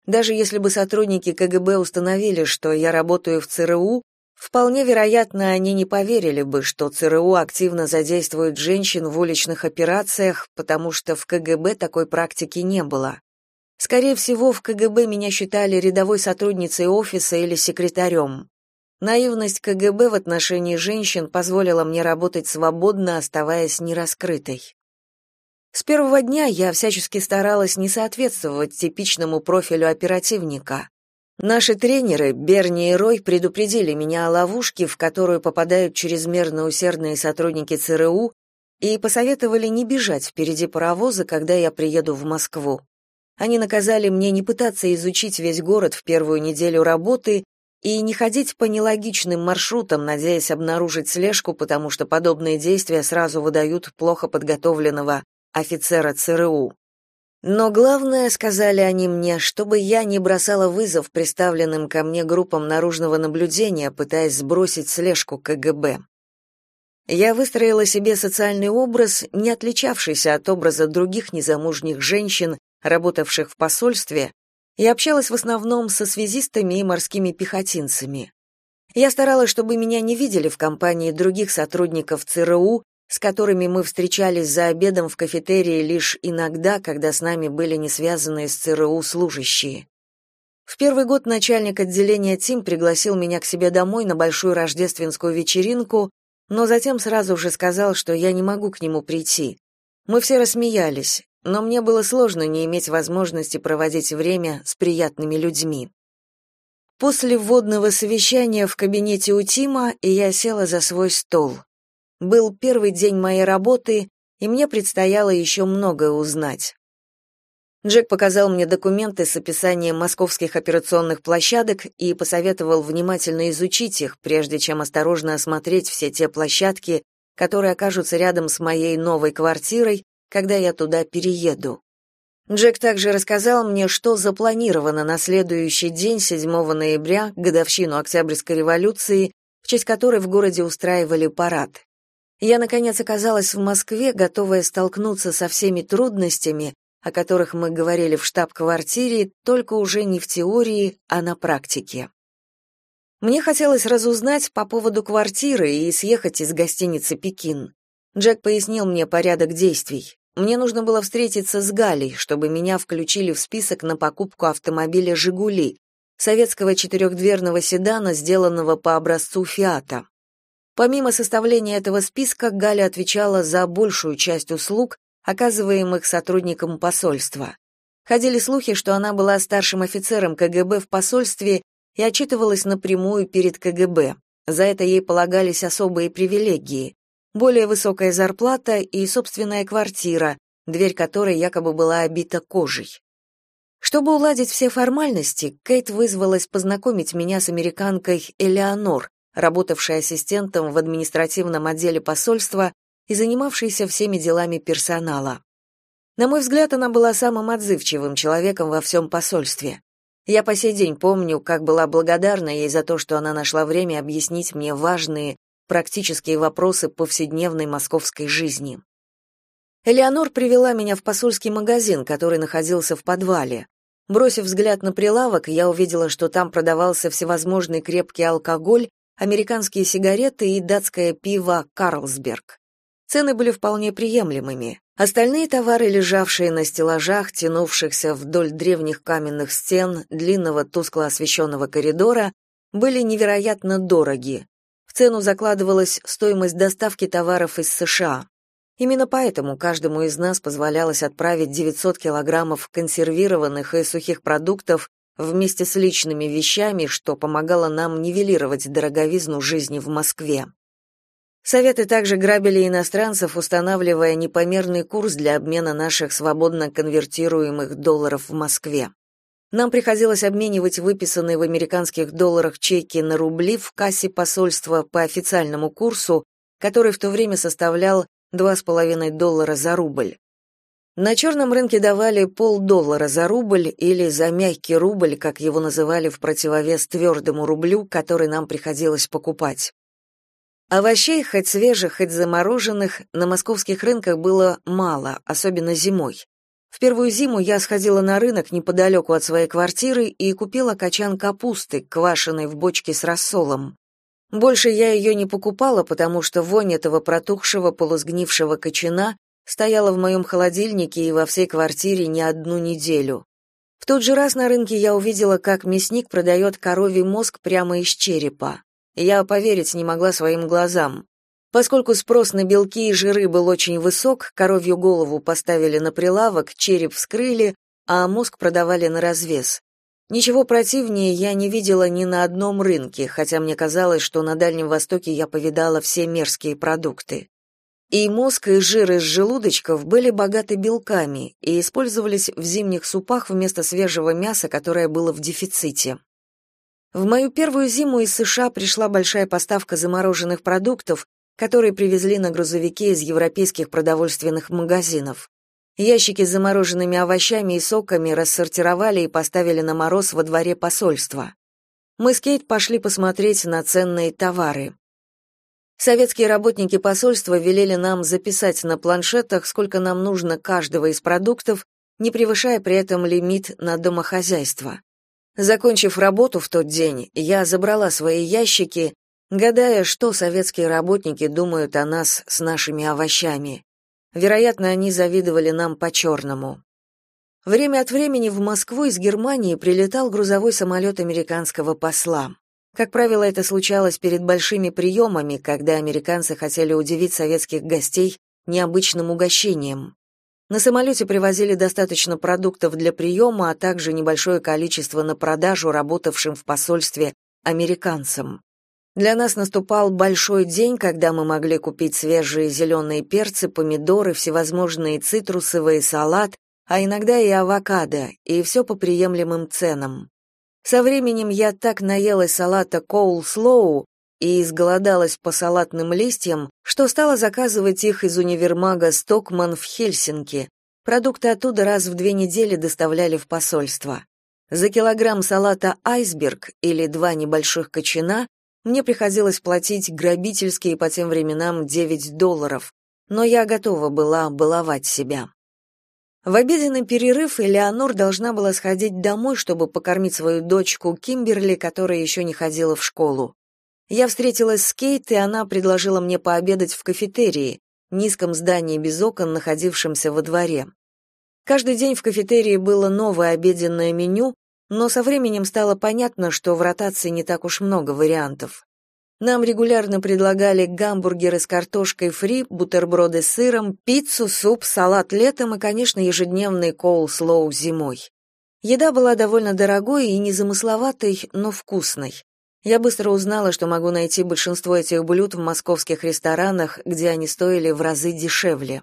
Даже если бы сотрудники КГБ установили, что я работаю в ЦРУ, вполне вероятно, они не поверили бы, что ЦРУ активно задействует женщин в уличных операциях, потому что в КГБ такой практики не было. Скорее всего, в КГБ меня считали рядовой сотрудницей офиса или секретарем. Наивность КГБ в отношении женщин позволила мне работать свободно, оставаясь нераскрытой. С первого дня я всячески старалась не соответствовать типичному профилю оперативника. Наши тренеры, Берни и Рой, предупредили меня о ловушке, в которую попадают чрезмерно усердные сотрудники ЦРУ, и посоветовали не бежать впереди паровоза, когда я приеду в Москву. Они наказали мне не пытаться изучить весь город в первую неделю работы и не ходить по нелогичным маршрутам, надеясь обнаружить слежку, потому что подобные действия сразу выдают плохо подготовленного офицера ЦРУ. Но главное, сказали они мне, чтобы я не бросала вызов представленным ко мне группам наружного наблюдения, пытаясь сбросить слежку КГБ. Я выстроила себе социальный образ, не отличавшийся от образа других незамужних женщин, работавших в посольстве, и общалась в основном со связистами и морскими пехотинцами. Я старалась, чтобы меня не видели в компании других сотрудников ЦРУ с которыми мы встречались за обедом в кафетерии лишь иногда, когда с нами были не связанные с ЦРУ служащие. В первый год начальник отделения Тим пригласил меня к себе домой на большую рождественскую вечеринку, но затем сразу же сказал, что я не могу к нему прийти. Мы все рассмеялись, но мне было сложно не иметь возможности проводить время с приятными людьми. После вводного совещания в кабинете у Тима я села за свой стол. Был первый день моей работы, и мне предстояло еще многое узнать. Джек показал мне документы с описанием московских операционных площадок и посоветовал внимательно изучить их, прежде чем осторожно осмотреть все те площадки, которые окажутся рядом с моей новой квартирой, когда я туда перееду. Джек также рассказал мне, что запланировано на следующий день, 7 ноября, годовщину Октябрьской революции, в честь которой в городе устраивали парад. Я, наконец, оказалась в Москве, готовая столкнуться со всеми трудностями, о которых мы говорили в штаб-квартире, только уже не в теории, а на практике. Мне хотелось разузнать по поводу квартиры и съехать из гостиницы «Пекин». Джек пояснил мне порядок действий. Мне нужно было встретиться с Галей, чтобы меня включили в список на покупку автомобиля «Жигули», советского четырехдверного седана, сделанного по образцу «Фиата». Помимо составления этого списка, Галя отвечала за большую часть услуг, оказываемых сотрудникам посольства. Ходили слухи, что она была старшим офицером КГБ в посольстве и отчитывалась напрямую перед КГБ. За это ей полагались особые привилегии более высокая зарплата и собственная квартира, дверь которой якобы была обита кожей. Чтобы уладить все формальности, Кейт вызвалась познакомить меня с американкой Элеонор, работавшей ассистентом в административном отделе посольства и занимавшейся всеми делами персонала. На мой взгляд, она была самым отзывчивым человеком во всем посольстве. Я по сей день помню, как была благодарна ей за то, что она нашла время объяснить мне важные, практические вопросы повседневной московской жизни. Элеонор привела меня в посольский магазин, который находился в подвале. Бросив взгляд на прилавок, я увидела, что там продавался всевозможный крепкий алкоголь, американские сигареты и датское пиво «Карлсберг». Цены были вполне приемлемыми. Остальные товары, лежавшие на стеллажах, тянувшихся вдоль древних каменных стен длинного тускло освещенного коридора, были невероятно дороги цену закладывалась стоимость доставки товаров из США. Именно поэтому каждому из нас позволялось отправить 900 килограммов консервированных и сухих продуктов вместе с личными вещами, что помогало нам нивелировать дороговизну жизни в Москве. Советы также грабили иностранцев, устанавливая непомерный курс для обмена наших свободно конвертируемых долларов в Москве. Нам приходилось обменивать выписанные в американских долларах чеки на рубли в кассе посольства по официальному курсу, который в то время составлял 2,5 доллара за рубль. На черном рынке давали полдоллара за рубль или за мягкий рубль, как его называли в противовес твердому рублю, который нам приходилось покупать. Овощей, хоть свежих, хоть замороженных, на московских рынках было мало, особенно зимой. В первую зиму я сходила на рынок неподалеку от своей квартиры и купила качан капусты, квашеной в бочке с рассолом. Больше я ее не покупала, потому что вонь этого протухшего полусгнившего кочана стояла в моем холодильнике и во всей квартире не одну неделю. В тот же раз на рынке я увидела, как мясник продает коровий мозг прямо из черепа. Я поверить не могла своим глазам. Поскольку спрос на белки и жиры был очень высок, коровью голову поставили на прилавок, череп вскрыли, а мозг продавали на развес. Ничего противнее я не видела ни на одном рынке, хотя мне казалось, что на Дальнем Востоке я повидала все мерзкие продукты. И мозг, и жир из желудочков были богаты белками и использовались в зимних супах вместо свежего мяса, которое было в дефиците. В мою первую зиму из США пришла большая поставка замороженных продуктов, которые привезли на грузовике из европейских продовольственных магазинов. Ящики с замороженными овощами и соками рассортировали и поставили на мороз во дворе посольства. Мы с Кейт пошли посмотреть на ценные товары. Советские работники посольства велели нам записать на планшетах, сколько нам нужно каждого из продуктов, не превышая при этом лимит на домохозяйство. Закончив работу в тот день, я забрала свои ящики гадая, что советские работники думают о нас с нашими овощами. Вероятно, они завидовали нам по-черному. Время от времени в Москву из Германии прилетал грузовой самолет американского посла. Как правило, это случалось перед большими приемами, когда американцы хотели удивить советских гостей необычным угощением. На самолете привозили достаточно продуктов для приема, а также небольшое количество на продажу работавшим в посольстве американцам. Для нас наступал большой день, когда мы могли купить свежие зеленые перцы, помидоры, всевозможные цитрусовые, салат, а иногда и авокадо, и все по приемлемым ценам. Со временем я так наелась салата коул-слоу и изголодалась по салатным листьям, что стала заказывать их из универмага Стокман в Хельсинки, Продукты оттуда раз в две недели доставляли в посольство. За килограмм салата «Айсберг» или два небольших кочана мне приходилось платить грабительские по тем временам 9 долларов, но я готова была баловать себя. В обеденный перерыв Элеонор должна была сходить домой, чтобы покормить свою дочку Кимберли, которая еще не ходила в школу. Я встретилась с Кейт, и она предложила мне пообедать в кафетерии, низком здании без окон, находившемся во дворе. Каждый день в кафетерии было новое обеденное меню, но со временем стало понятно, что в ротации не так уж много вариантов. Нам регулярно предлагали гамбургеры с картошкой фри, бутерброды с сыром, пиццу, суп, салат летом и, конечно, ежедневный коул-слоу зимой. Еда была довольно дорогой и незамысловатой, но вкусной. Я быстро узнала, что могу найти большинство этих блюд в московских ресторанах, где они стоили в разы дешевле.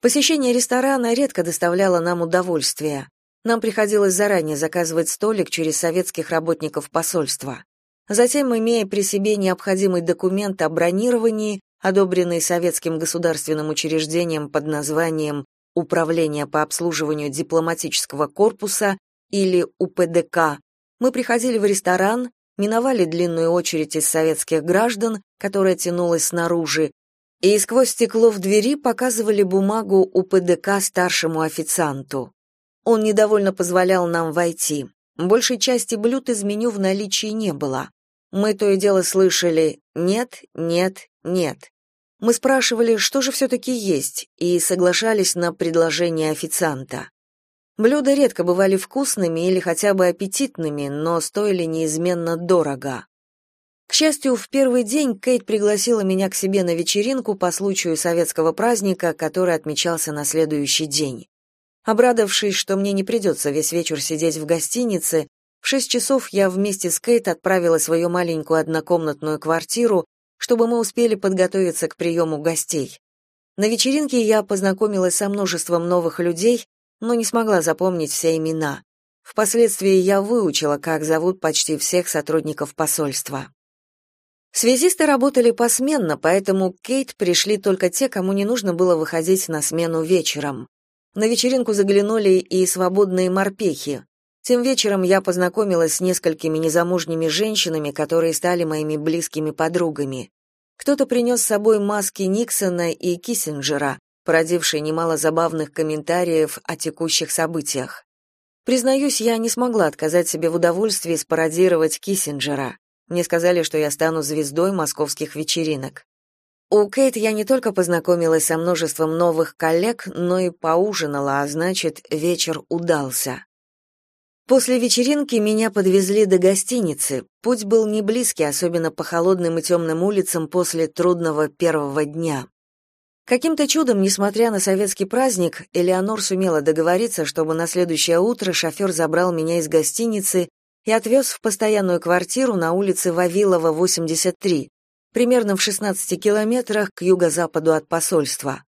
Посещение ресторана редко доставляло нам удовольствие. Нам приходилось заранее заказывать столик через советских работников посольства. Затем, имея при себе необходимый документ о бронировании, одобренный советским государственным учреждением под названием Управление по обслуживанию дипломатического корпуса или УПДК, мы приходили в ресторан, миновали длинную очередь из советских граждан, которая тянулась снаружи, и сквозь стекло в двери показывали бумагу УПДК старшему официанту. Он недовольно позволял нам войти. Большей части блюд из меню в наличии не было. Мы то и дело слышали «нет, нет, нет». Мы спрашивали, что же все-таки есть, и соглашались на предложение официанта. Блюда редко бывали вкусными или хотя бы аппетитными, но стоили неизменно дорого. К счастью, в первый день Кейт пригласила меня к себе на вечеринку по случаю советского праздника, который отмечался на следующий день. Обрадовавшись, что мне не придется весь вечер сидеть в гостинице, в шесть часов я вместе с Кейт отправила свою маленькую однокомнатную квартиру, чтобы мы успели подготовиться к приему гостей. На вечеринке я познакомилась со множеством новых людей, но не смогла запомнить все имена. Впоследствии я выучила, как зовут почти всех сотрудников посольства. Связисты работали посменно, поэтому к Кейт пришли только те, кому не нужно было выходить на смену вечером. На вечеринку заглянули и свободные морпехи. Тем вечером я познакомилась с несколькими незамужними женщинами, которые стали моими близкими подругами. Кто-то принес с собой маски Никсона и Киссинджера, породивший немало забавных комментариев о текущих событиях. Признаюсь, я не смогла отказать себе в удовольствии спародировать Киссинджера. Мне сказали, что я стану звездой московских вечеринок. У Кейт я не только познакомилась со множеством новых коллег, но и поужинала, а значит, вечер удался. После вечеринки меня подвезли до гостиницы. Путь был не близкий, особенно по холодным и темным улицам после трудного первого дня. Каким-то чудом, несмотря на советский праздник, Элеонор сумела договориться, чтобы на следующее утро шофер забрал меня из гостиницы и отвез в постоянную квартиру на улице Вавилова, 83, примерно в 16 километрах к юго-западу от посольства.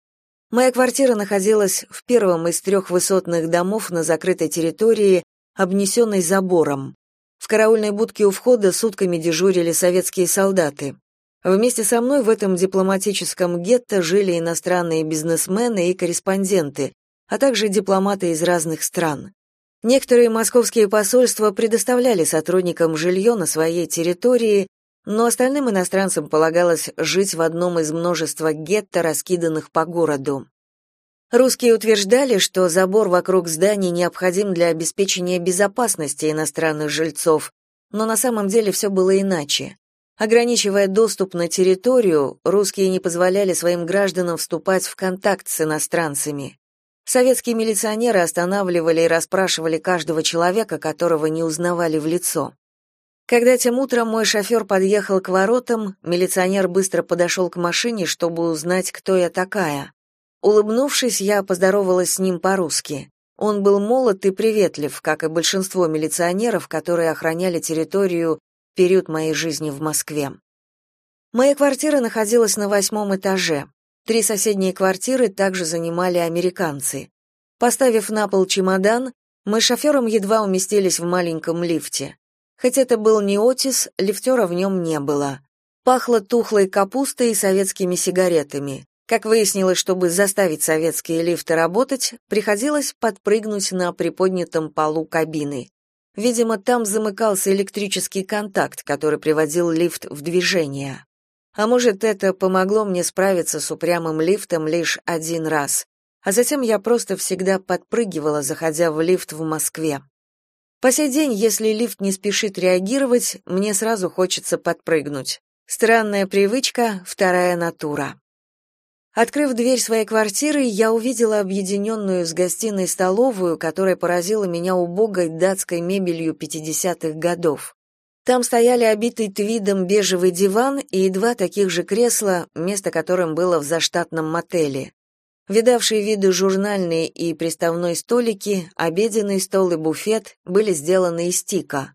Моя квартира находилась в первом из трех высотных домов на закрытой территории, обнесенной забором. В караульной будке у входа сутками дежурили советские солдаты. Вместе со мной в этом дипломатическом гетто жили иностранные бизнесмены и корреспонденты, а также дипломаты из разных стран. Некоторые московские посольства предоставляли сотрудникам жилье на своей территории, но остальным иностранцам полагалось жить в одном из множества гетто, раскиданных по городу. Русские утверждали, что забор вокруг зданий необходим для обеспечения безопасности иностранных жильцов, но на самом деле все было иначе. Ограничивая доступ на территорию, русские не позволяли своим гражданам вступать в контакт с иностранцами. Советские милиционеры останавливали и расспрашивали каждого человека, которого не узнавали в лицо. Когда тем утром мой шофер подъехал к воротам, милиционер быстро подошел к машине, чтобы узнать, кто я такая. Улыбнувшись, я поздоровалась с ним по-русски. Он был молод и приветлив, как и большинство милиционеров, которые охраняли территорию период моей жизни в Москве. Моя квартира находилась на восьмом этаже. Три соседние квартиры также занимали американцы. Поставив на пол чемодан, мы с шофером едва уместились в маленьком лифте. Хоть это был не Отис, лифтера в нем не было. Пахло тухлой капустой и советскими сигаретами. Как выяснилось, чтобы заставить советские лифты работать, приходилось подпрыгнуть на приподнятом полу кабины. Видимо, там замыкался электрический контакт, который приводил лифт в движение. А может, это помогло мне справиться с упрямым лифтом лишь один раз. А затем я просто всегда подпрыгивала, заходя в лифт в Москве. По сей день, если лифт не спешит реагировать, мне сразу хочется подпрыгнуть. Странная привычка, вторая натура. Открыв дверь своей квартиры, я увидела объединенную с гостиной столовую, которая поразила меня убогой датской мебелью 50-х годов. Там стояли обитый твидом бежевый диван и два таких же кресла, место которым было в заштатном мотеле. Видавшие виды журнальные и приставной столики, обеденный стол и буфет были сделаны из тика.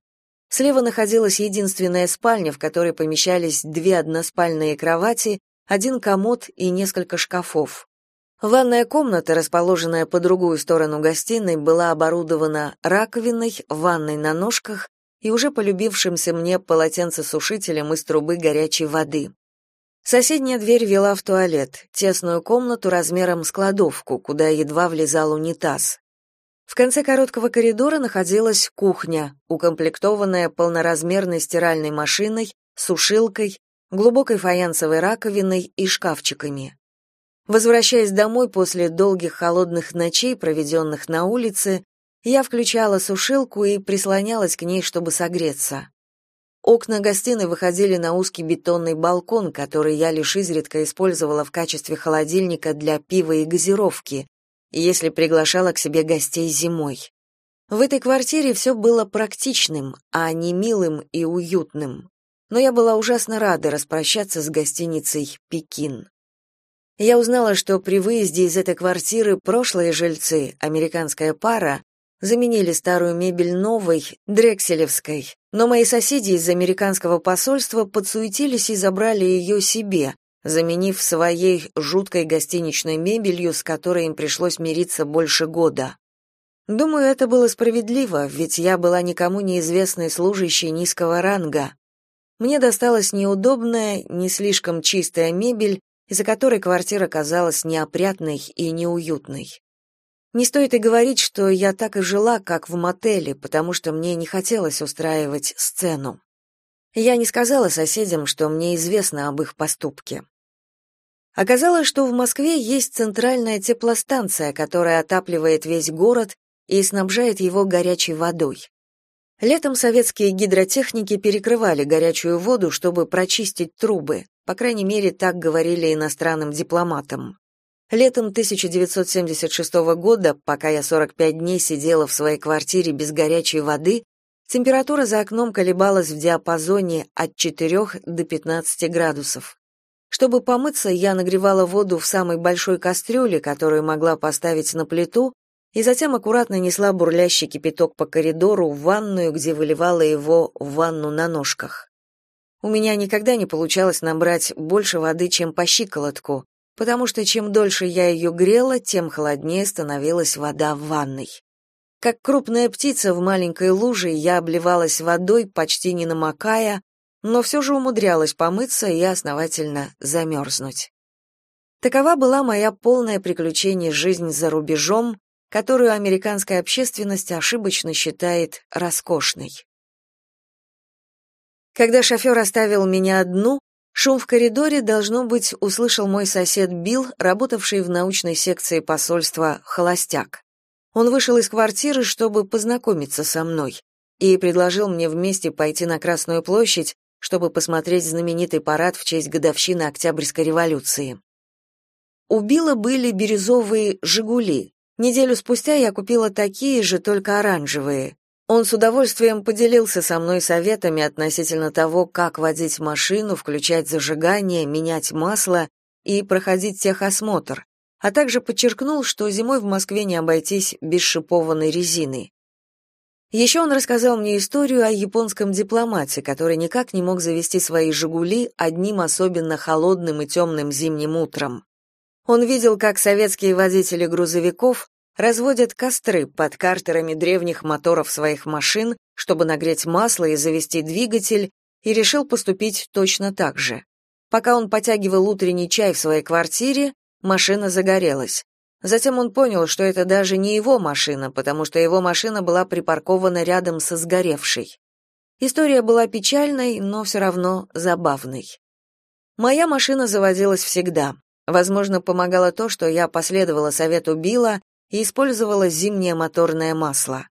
Слева находилась единственная спальня, в которой помещались две односпальные кровати один комод и несколько шкафов. Ванная комната, расположенная по другую сторону гостиной, была оборудована раковиной, ванной на ножках и уже полюбившимся мне полотенцесушителем из трубы горячей воды. Соседняя дверь вела в туалет, тесную комнату размером с кладовку, куда едва влезал унитаз. В конце короткого коридора находилась кухня, укомплектованная полноразмерной стиральной машиной, сушилкой, глубокой фаянсовой раковиной и шкафчиками. Возвращаясь домой после долгих холодных ночей, проведенных на улице, я включала сушилку и прислонялась к ней, чтобы согреться. Окна гостиной выходили на узкий бетонный балкон, который я лишь изредка использовала в качестве холодильника для пива и газировки, если приглашала к себе гостей зимой. В этой квартире все было практичным, а не милым и уютным но я была ужасно рада распрощаться с гостиницей «Пекин». Я узнала, что при выезде из этой квартиры прошлые жильцы, американская пара, заменили старую мебель новой, дрекселевской, но мои соседи из американского посольства подсуетились и забрали ее себе, заменив своей жуткой гостиничной мебелью, с которой им пришлось мириться больше года. Думаю, это было справедливо, ведь я была никому неизвестной служащей низкого ранга, мне досталась неудобная, не слишком чистая мебель, из-за которой квартира казалась неопрятной и неуютной. Не стоит и говорить, что я так и жила, как в мотеле, потому что мне не хотелось устраивать сцену. Я не сказала соседям, что мне известно об их поступке. Оказалось, что в Москве есть центральная теплостанция, которая отапливает весь город и снабжает его горячей водой. Летом советские гидротехники перекрывали горячую воду, чтобы прочистить трубы, по крайней мере, так говорили иностранным дипломатам. Летом 1976 года, пока я 45 дней сидела в своей квартире без горячей воды, температура за окном колебалась в диапазоне от 4 до 15 градусов. Чтобы помыться, я нагревала воду в самой большой кастрюле, которую могла поставить на плиту, и затем аккуратно несла бурлящий кипяток по коридору в ванную, где выливала его в ванну на ножках. У меня никогда не получалось набрать больше воды, чем по щиколотку, потому что чем дольше я ее грела, тем холоднее становилась вода в ванной. Как крупная птица в маленькой луже, я обливалась водой, почти не намокая, но все же умудрялась помыться и основательно замерзнуть. Такова была моя полная приключение жизнь за рубежом, которую американская общественность ошибочно считает роскошной. Когда шофер оставил меня одну, шум в коридоре, должно быть, услышал мой сосед Билл, работавший в научной секции посольства «Холостяк». Он вышел из квартиры, чтобы познакомиться со мной, и предложил мне вместе пойти на Красную площадь, чтобы посмотреть знаменитый парад в честь годовщины Октябрьской революции. У Билла были бирюзовые «Жигули», Неделю спустя я купила такие же, только оранжевые. Он с удовольствием поделился со мной советами относительно того, как водить машину, включать зажигание, менять масло и проходить техосмотр, а также подчеркнул, что зимой в Москве не обойтись без шипованной резины. Еще он рассказал мне историю о японском дипломате, который никак не мог завести свои «Жигули» одним особенно холодным и темным зимним утром. Он видел, как советские водители грузовиков разводят костры под картерами древних моторов своих машин, чтобы нагреть масло и завести двигатель, и решил поступить точно так же. Пока он потягивал утренний чай в своей квартире, машина загорелась. Затем он понял, что это даже не его машина, потому что его машина была припаркована рядом со сгоревшей. История была печальной, но все равно забавной. Моя машина заводилась всегда. Возможно, помогало то, что я последовала совету Билла и использовала зимнее моторное масло.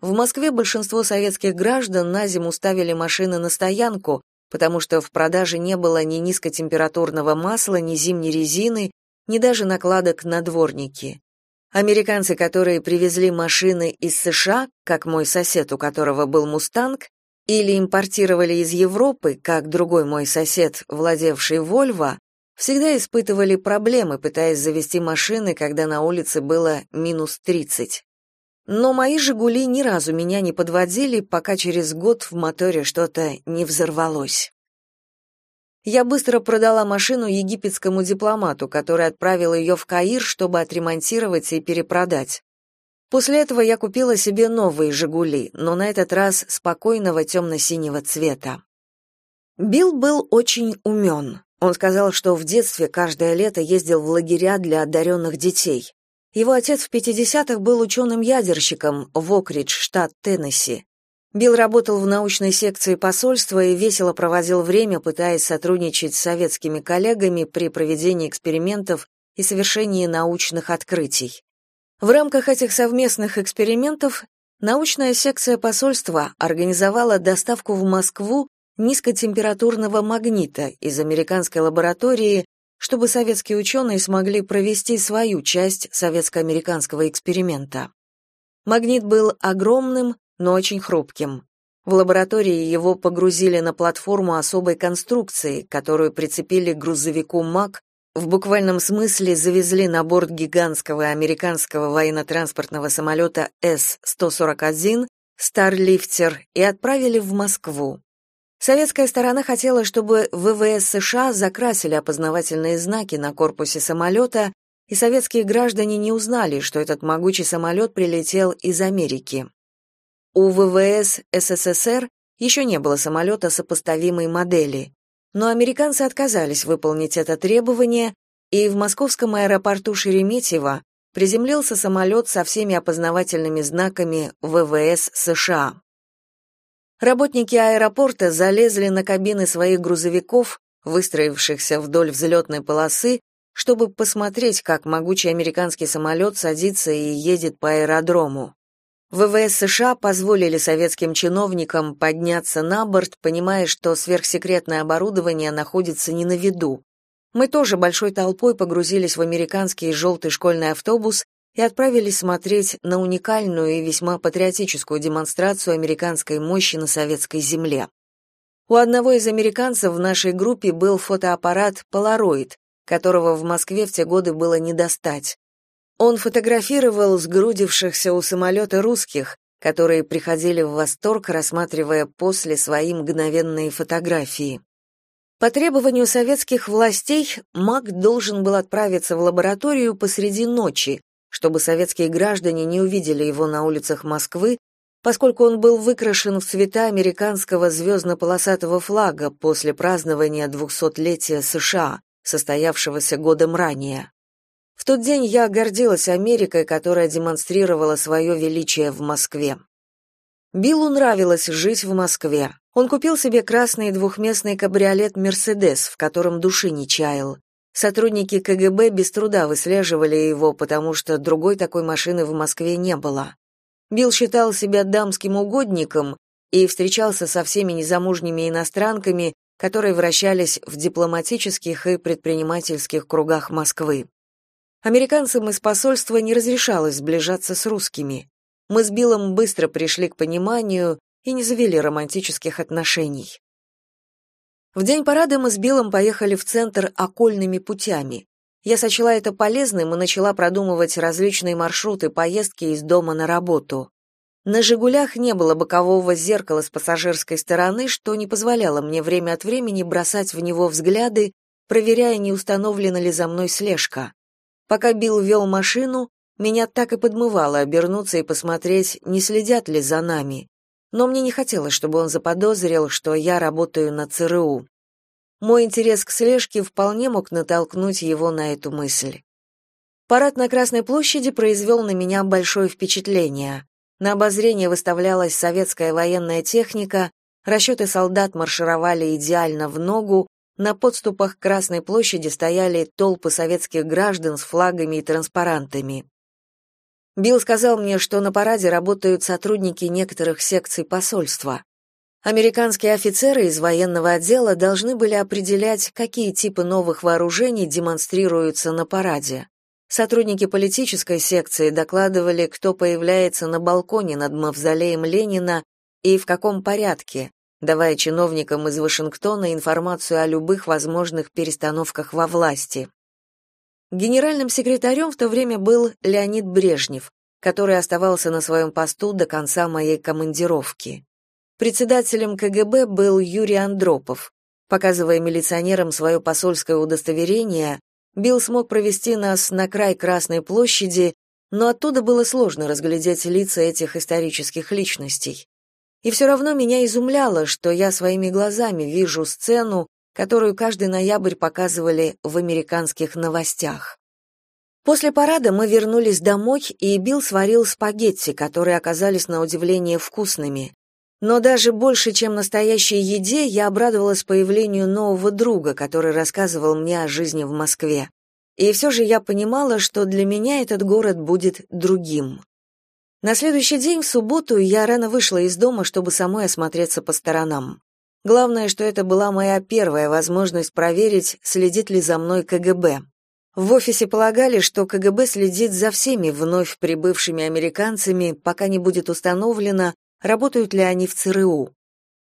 В Москве большинство советских граждан на зиму ставили машины на стоянку, потому что в продаже не было ни низкотемпературного масла, ни зимней резины, ни даже накладок на дворники. Американцы, которые привезли машины из США, как мой сосед, у которого был «Мустанг», или импортировали из Европы, как другой мой сосед, владевший «Вольво», всегда испытывали проблемы, пытаясь завести машины, когда на улице было минус 30. Но мои «Жигули» ни разу меня не подводили, пока через год в моторе что-то не взорвалось. Я быстро продала машину египетскому дипломату, который отправил ее в Каир, чтобы отремонтировать и перепродать. После этого я купила себе новые «Жигули», но на этот раз спокойного темно-синего цвета. Билл был очень умен. Он сказал, что в детстве каждое лето ездил в лагеря для одаренных детей. Его отец в 50-х был ученым-ядерщиком в Окридж, штат Теннесси. Билл работал в научной секции посольства и весело проводил время, пытаясь сотрудничать с советскими коллегами при проведении экспериментов и совершении научных открытий. В рамках этих совместных экспериментов научная секция посольства организовала доставку в Москву низкотемпературного магнита из американской лаборатории чтобы советские ученые смогли провести свою часть советско-американского эксперимента. Магнит был огромным, но очень хрупким. В лаборатории его погрузили на платформу особой конструкции, которую прицепили к грузовику МАК, в буквальном смысле завезли на борт гигантского американского военно-транспортного самолета С-141 «Старлифтер» и отправили в Москву. Советская сторона хотела, чтобы ВВС США закрасили опознавательные знаки на корпусе самолета, и советские граждане не узнали, что этот могучий самолет прилетел из Америки. У ВВС СССР еще не было самолета сопоставимой модели, но американцы отказались выполнить это требование, и в московском аэропорту Шереметьево приземлился самолет со всеми опознавательными знаками ВВС США. Работники аэропорта залезли на кабины своих грузовиков, выстроившихся вдоль взлетной полосы, чтобы посмотреть, как могучий американский самолет садится и едет по аэродрому. ВВС США позволили советским чиновникам подняться на борт, понимая, что сверхсекретное оборудование находится не на виду. Мы тоже большой толпой погрузились в американский желтый школьный автобус и отправились смотреть на уникальную и весьма патриотическую демонстрацию американской мощи на советской земле. У одного из американцев в нашей группе был фотоаппарат Polaroid, которого в Москве в те годы было не достать. Он фотографировал сгрудившихся у самолета русских, которые приходили в восторг, рассматривая после свои мгновенные фотографии. По требованию советских властей МАК должен был отправиться в лабораторию посреди ночи, чтобы советские граждане не увидели его на улицах Москвы, поскольку он был выкрашен в цвета американского звездно-полосатого флага после празднования двухсотлетия США, состоявшегося годом ранее. В тот день я гордилась Америкой, которая демонстрировала свое величие в Москве. Биллу нравилось жить в Москве. Он купил себе красный двухместный кабриолет «Мерседес», в котором души не чаял. Сотрудники КГБ без труда выслеживали его, потому что другой такой машины в Москве не было. Билл считал себя дамским угодником и встречался со всеми незамужними иностранками, которые вращались в дипломатических и предпринимательских кругах Москвы. Американцам из посольства не разрешалось сближаться с русскими. Мы с Биллом быстро пришли к пониманию и не завели романтических отношений. В день парада мы с Биллом поехали в центр окольными путями. Я сочла это полезным и начала продумывать различные маршруты поездки из дома на работу. На «Жигулях» не было бокового зеркала с пассажирской стороны, что не позволяло мне время от времени бросать в него взгляды, проверяя, не установлена ли за мной слежка. Пока Билл вел машину, меня так и подмывало обернуться и посмотреть, не следят ли за нами но мне не хотелось, чтобы он заподозрил, что я работаю на ЦРУ. Мой интерес к слежке вполне мог натолкнуть его на эту мысль. Парад на Красной площади произвел на меня большое впечатление. На обозрение выставлялась советская военная техника, расчеты солдат маршировали идеально в ногу, на подступах к Красной площади стояли толпы советских граждан с флагами и транспарантами. Билл сказал мне, что на параде работают сотрудники некоторых секций посольства. Американские офицеры из военного отдела должны были определять, какие типы новых вооружений демонстрируются на параде. Сотрудники политической секции докладывали, кто появляется на балконе над мавзолеем Ленина и в каком порядке, давая чиновникам из Вашингтона информацию о любых возможных перестановках во власти. Генеральным секретарем в то время был Леонид Брежнев, который оставался на своем посту до конца моей командировки. Председателем КГБ был Юрий Андропов. Показывая милиционерам свое посольское удостоверение, Билл смог провести нас на край Красной площади, но оттуда было сложно разглядеть лица этих исторических личностей. И все равно меня изумляло, что я своими глазами вижу сцену, которую каждый ноябрь показывали в американских новостях. После парада мы вернулись домой, и Билл сварил спагетти, которые оказались на удивление вкусными. Но даже больше, чем настоящей еде, я обрадовалась появлению нового друга, который рассказывал мне о жизни в Москве. И все же я понимала, что для меня этот город будет другим. На следующий день, в субботу, я рано вышла из дома, чтобы самой осмотреться по сторонам. Главное, что это была моя первая возможность проверить, следит ли за мной КГБ. В офисе полагали, что КГБ следит за всеми вновь прибывшими американцами, пока не будет установлено, работают ли они в ЦРУ.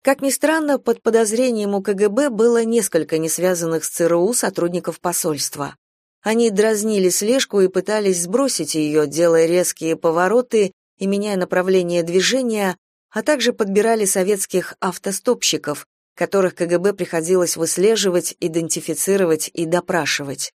Как ни странно, под подозрением у КГБ было несколько несвязанных с ЦРУ сотрудников посольства. Они дразнили слежку и пытались сбросить ее, делая резкие повороты и меняя направление движения, а также подбирали советских автостопщиков, которых КГБ приходилось выслеживать, идентифицировать и допрашивать.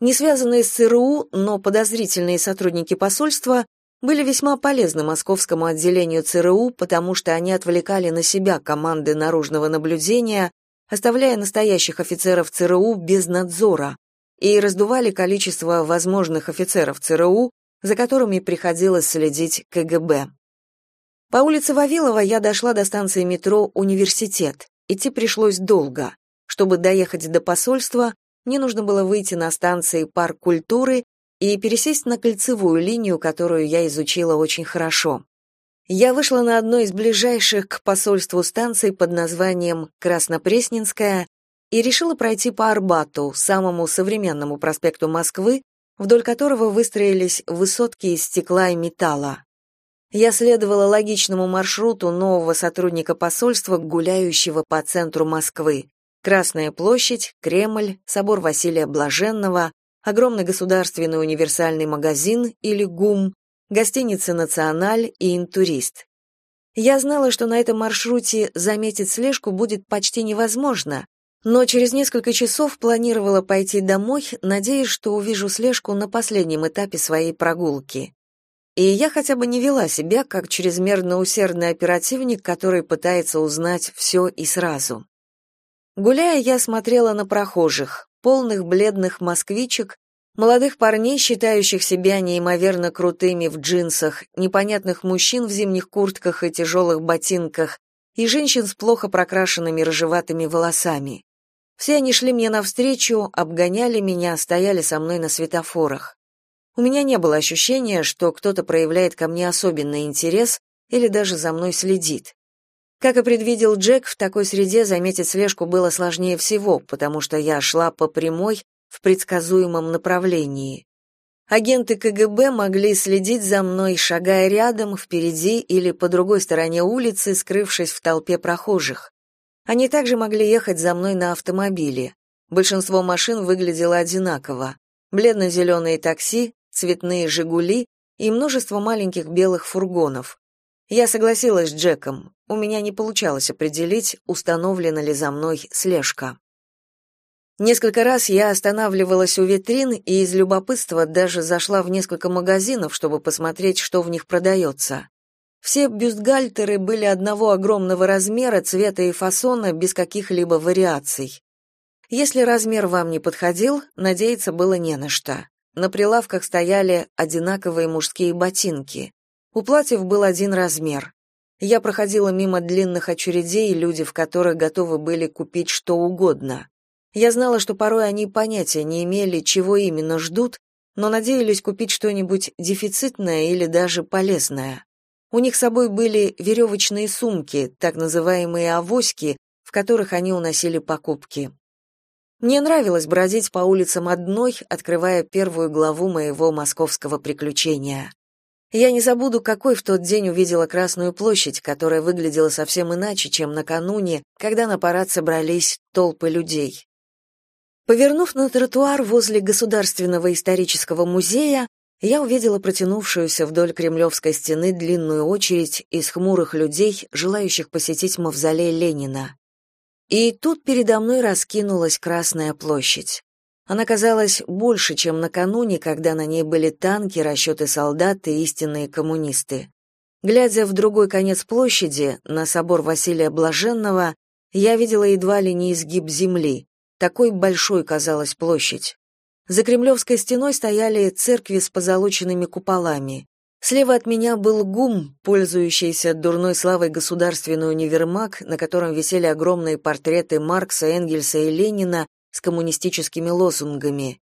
Не связанные с ЦРУ, но подозрительные сотрудники посольства были весьма полезны московскому отделению ЦРУ, потому что они отвлекали на себя команды наружного наблюдения, оставляя настоящих офицеров ЦРУ без надзора, и раздували количество возможных офицеров ЦРУ, за которыми приходилось следить КГБ. По улице Вавилова я дошла до станции метро «Университет». Идти пришлось долго. Чтобы доехать до посольства, мне нужно было выйти на станции «Парк культуры» и пересесть на кольцевую линию, которую я изучила очень хорошо. Я вышла на одной из ближайших к посольству станций под названием Краснопресненская и решила пройти по Арбату, самому современному проспекту Москвы, вдоль которого выстроились высотки из стекла и металла. Я следовала логичному маршруту нового сотрудника посольства, гуляющего по центру Москвы. Красная площадь, Кремль, собор Василия Блаженного, огромный государственный универсальный магазин или ГУМ, гостиница «Националь» и «Интурист». Я знала, что на этом маршруте заметить слежку будет почти невозможно, но через несколько часов планировала пойти домой, надеясь, что увижу слежку на последнем этапе своей прогулки. И я хотя бы не вела себя как чрезмерно усердный оперативник, который пытается узнать все и сразу. Гуляя, я смотрела на прохожих, полных бледных москвичек, молодых парней, считающих себя неимоверно крутыми в джинсах, непонятных мужчин в зимних куртках и тяжелых ботинках, и женщин с плохо прокрашенными рыжеватыми волосами. Все они шли мне навстречу, обгоняли меня, стояли со мной на светофорах. У меня не было ощущения, что кто-то проявляет ко мне особенный интерес или даже за мной следит. Как и предвидел Джек, в такой среде заметить слежку было сложнее всего, потому что я шла по прямой в предсказуемом направлении. Агенты КГБ могли следить за мной, шагая рядом, впереди или по другой стороне улицы, скрывшись в толпе прохожих. Они также могли ехать за мной на автомобиле. Большинство машин выглядело одинаково. Бледно-зеленые такси, цветные «Жигули» и множество маленьких белых фургонов. Я согласилась с Джеком. У меня не получалось определить, установлена ли за мной слежка. Несколько раз я останавливалась у витрин и из любопытства даже зашла в несколько магазинов, чтобы посмотреть, что в них продается. Все бюстгальтеры были одного огромного размера, цвета и фасона, без каких-либо вариаций. Если размер вам не подходил, надеяться было не на что. На прилавках стояли одинаковые мужские ботинки. У платьев был один размер. Я проходила мимо длинных очередей, люди в которых готовы были купить что угодно. Я знала, что порой они понятия не имели, чего именно ждут, но надеялись купить что-нибудь дефицитное или даже полезное. У них с собой были веревочные сумки, так называемые авоськи, в которых они уносили покупки. Мне нравилось бродить по улицам одной, открывая первую главу моего московского приключения. Я не забуду, какой в тот день увидела Красную площадь, которая выглядела совсем иначе, чем накануне, когда на парад собрались толпы людей. Повернув на тротуар возле Государственного исторического музея, я увидела протянувшуюся вдоль Кремлевской стены длинную очередь из хмурых людей, желающих посетить мавзолей Ленина. И тут передо мной раскинулась Красная площадь. Она казалась больше, чем накануне, когда на ней были танки, расчеты солдат и истинные коммунисты. Глядя в другой конец площади, на собор Василия Блаженного, я видела едва ли не изгиб земли. Такой большой казалась площадь. За Кремлевской стеной стояли церкви с позолоченными куполами. Слева от меня был ГУМ, пользующийся дурной славой государственный универмаг, на котором висели огромные портреты Маркса, Энгельса и Ленина с коммунистическими лозунгами.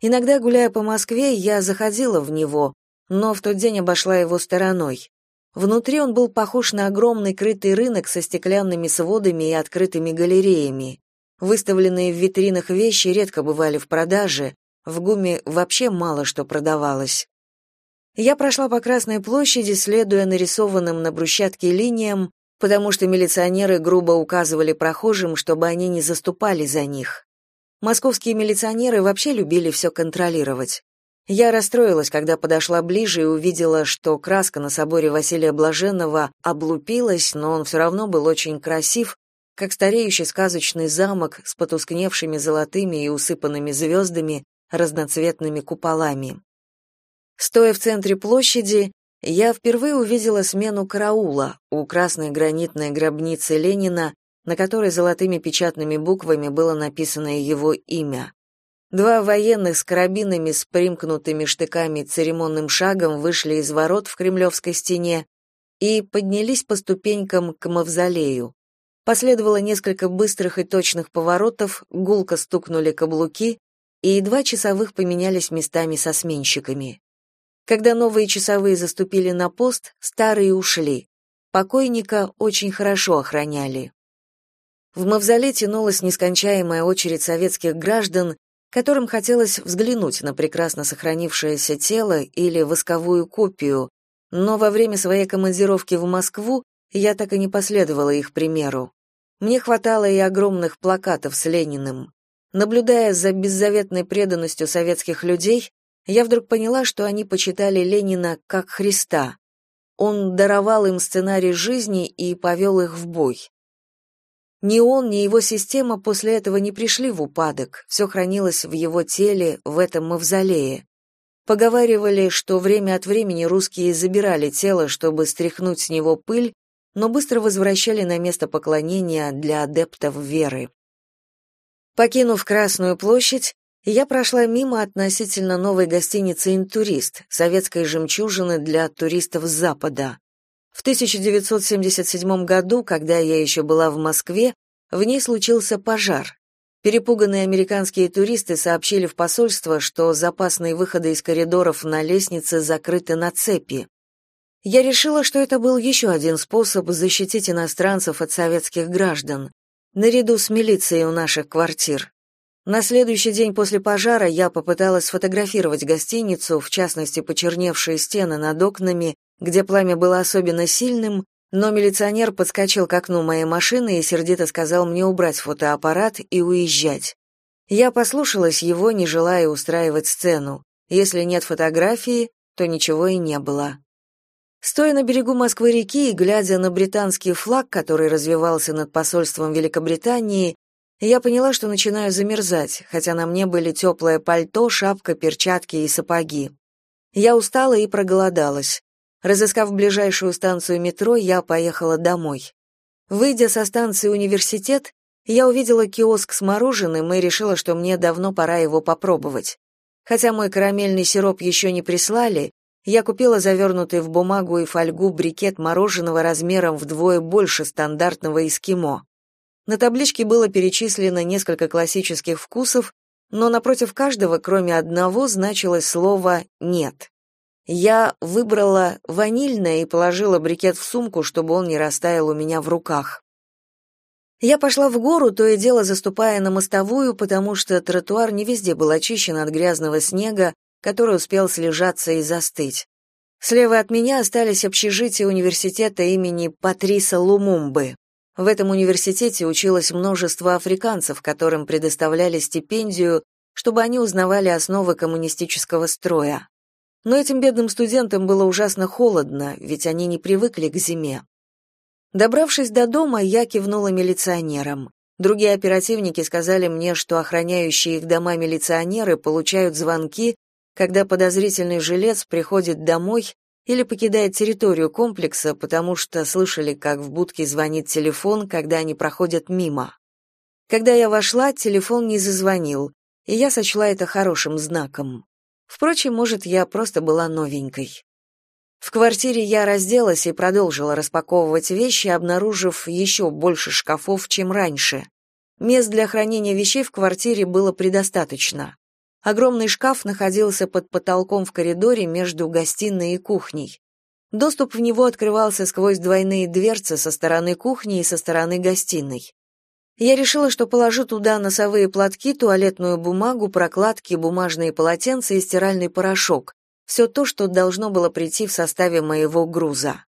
Иногда, гуляя по Москве, я заходила в него, но в тот день обошла его стороной. Внутри он был похож на огромный крытый рынок со стеклянными сводами и открытыми галереями. Выставленные в витринах вещи редко бывали в продаже, в ГУМе вообще мало что продавалось. Я прошла по Красной площади, следуя нарисованным на брусчатке линиям, потому что милиционеры грубо указывали прохожим, чтобы они не заступали за них. Московские милиционеры вообще любили все контролировать. Я расстроилась, когда подошла ближе и увидела, что краска на соборе Василия Блаженного облупилась, но он все равно был очень красив, как стареющий сказочный замок с потускневшими золотыми и усыпанными звездами, разноцветными куполами. Стоя в центре площади, я впервые увидела смену караула у красной гранитной гробницы Ленина, на которой золотыми печатными буквами было написано его имя. Два военных с карабинами с примкнутыми штыками церемонным шагом вышли из ворот в Кремлевской стене и поднялись по ступенькам к мавзолею. Последовало несколько быстрых и точных поворотов, гулко стукнули каблуки, и два часовых поменялись местами со сменщиками. Когда новые часовые заступили на пост, старые ушли. Покойника очень хорошо охраняли. В мавзолей тянулась нескончаемая очередь советских граждан, которым хотелось взглянуть на прекрасно сохранившееся тело или восковую копию, но во время своей командировки в Москву я так и не последовала их примеру. Мне хватало и огромных плакатов с Лениным. Наблюдая за беззаветной преданностью советских людей, я вдруг поняла, что они почитали Ленина как Христа. Он даровал им сценарий жизни и повел их в бой. Ни он, ни его система после этого не пришли в упадок, все хранилось в его теле, в этом мавзолее. Поговаривали, что время от времени русские забирали тело, чтобы стряхнуть с него пыль, но быстро возвращали на место поклонения для адептов веры. Покинув Красную площадь, я прошла мимо относительно новой гостиницы «Интурист», советской жемчужины для туристов с Запада. В 1977 году, когда я еще была в Москве, в ней случился пожар. Перепуганные американские туристы сообщили в посольство, что запасные выходы из коридоров на лестнице закрыты на цепи. Я решила, что это был еще один способ защитить иностранцев от советских граждан, наряду с милицией у наших квартир. На следующий день после пожара я попыталась сфотографировать гостиницу, в частности, почерневшие стены над окнами, где пламя было особенно сильным, но милиционер подскочил к окну моей машины и сердито сказал мне убрать фотоаппарат и уезжать. Я послушалась его, не желая устраивать сцену. Если нет фотографии, то ничего и не было. Стоя на берегу Москвы-реки и глядя на британский флаг, который развивался над посольством Великобритании, я поняла, что начинаю замерзать, хотя на мне были теплое пальто, шапка, перчатки и сапоги. Я устала и проголодалась. Разыскав ближайшую станцию метро, я поехала домой. Выйдя со станции «Университет», я увидела киоск с мороженым и решила, что мне давно пора его попробовать. Хотя мой карамельный сироп еще не прислали, я купила завернутый в бумагу и фольгу брикет мороженого размером вдвое больше стандартного эскимо. На табличке было перечислено несколько классических вкусов, но напротив каждого, кроме одного, значилось слово «нет». Я выбрала ванильное и положила брикет в сумку, чтобы он не растаял у меня в руках. Я пошла в гору, то и дело заступая на мостовую, потому что тротуар не везде был очищен от грязного снега, который успел слежаться и застыть. Слева от меня остались общежития университета имени Патриса Лумумбы. В этом университете училось множество африканцев, которым предоставляли стипендию, чтобы они узнавали основы коммунистического строя. Но этим бедным студентам было ужасно холодно, ведь они не привыкли к зиме. Добравшись до дома, я кивнула милиционерам. Другие оперативники сказали мне, что охраняющие их дома милиционеры получают звонки, когда подозрительный жилец приходит домой или покидает территорию комплекса, потому что слышали, как в будке звонит телефон, когда они проходят мимо. Когда я вошла, телефон не зазвонил, и я сочла это хорошим знаком. Впрочем, может, я просто была новенькой. В квартире я разделась и продолжила распаковывать вещи, обнаружив еще больше шкафов, чем раньше. Мест для хранения вещей в квартире было предостаточно. Огромный шкаф находился под потолком в коридоре между гостиной и кухней. Доступ в него открывался сквозь двойные дверцы со стороны кухни и со стороны гостиной. Я решила, что положу туда носовые платки, туалетную бумагу, прокладки, бумажные полотенца и стиральный порошок, все то, что должно было прийти в составе моего груза.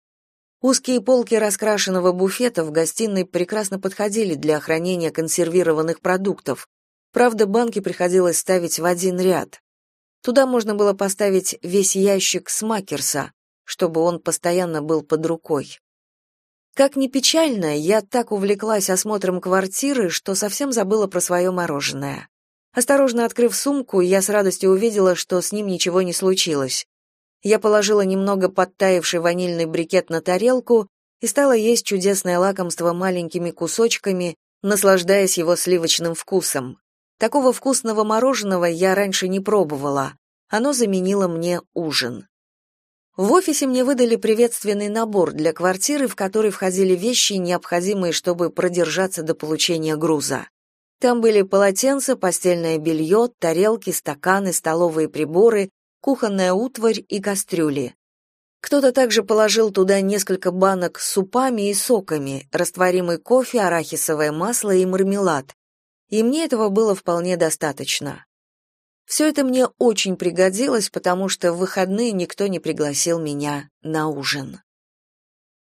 Узкие полки раскрашенного буфета в гостиной прекрасно подходили для хранения консервированных продуктов. Правда, банки приходилось ставить в один ряд. Туда можно было поставить весь ящик смакерса, чтобы он постоянно был под рукой. Как ни печально, я так увлеклась осмотром квартиры, что совсем забыла про свое мороженое. Осторожно открыв сумку, я с радостью увидела, что с ним ничего не случилось. Я положила немного подтаявший ванильный брикет на тарелку и стала есть чудесное лакомство маленькими кусочками, наслаждаясь его сливочным вкусом. Такого вкусного мороженого я раньше не пробовала. Оно заменило мне ужин. В офисе мне выдали приветственный набор для квартиры, в который входили вещи, необходимые, чтобы продержаться до получения груза. Там были полотенца, постельное белье, тарелки, стаканы, столовые приборы, кухонная утварь и кастрюли. Кто-то также положил туда несколько банок с супами и соками, растворимый кофе, арахисовое масло и мармелад. И мне этого было вполне достаточно. Все это мне очень пригодилось, потому что в выходные никто не пригласил меня на ужин.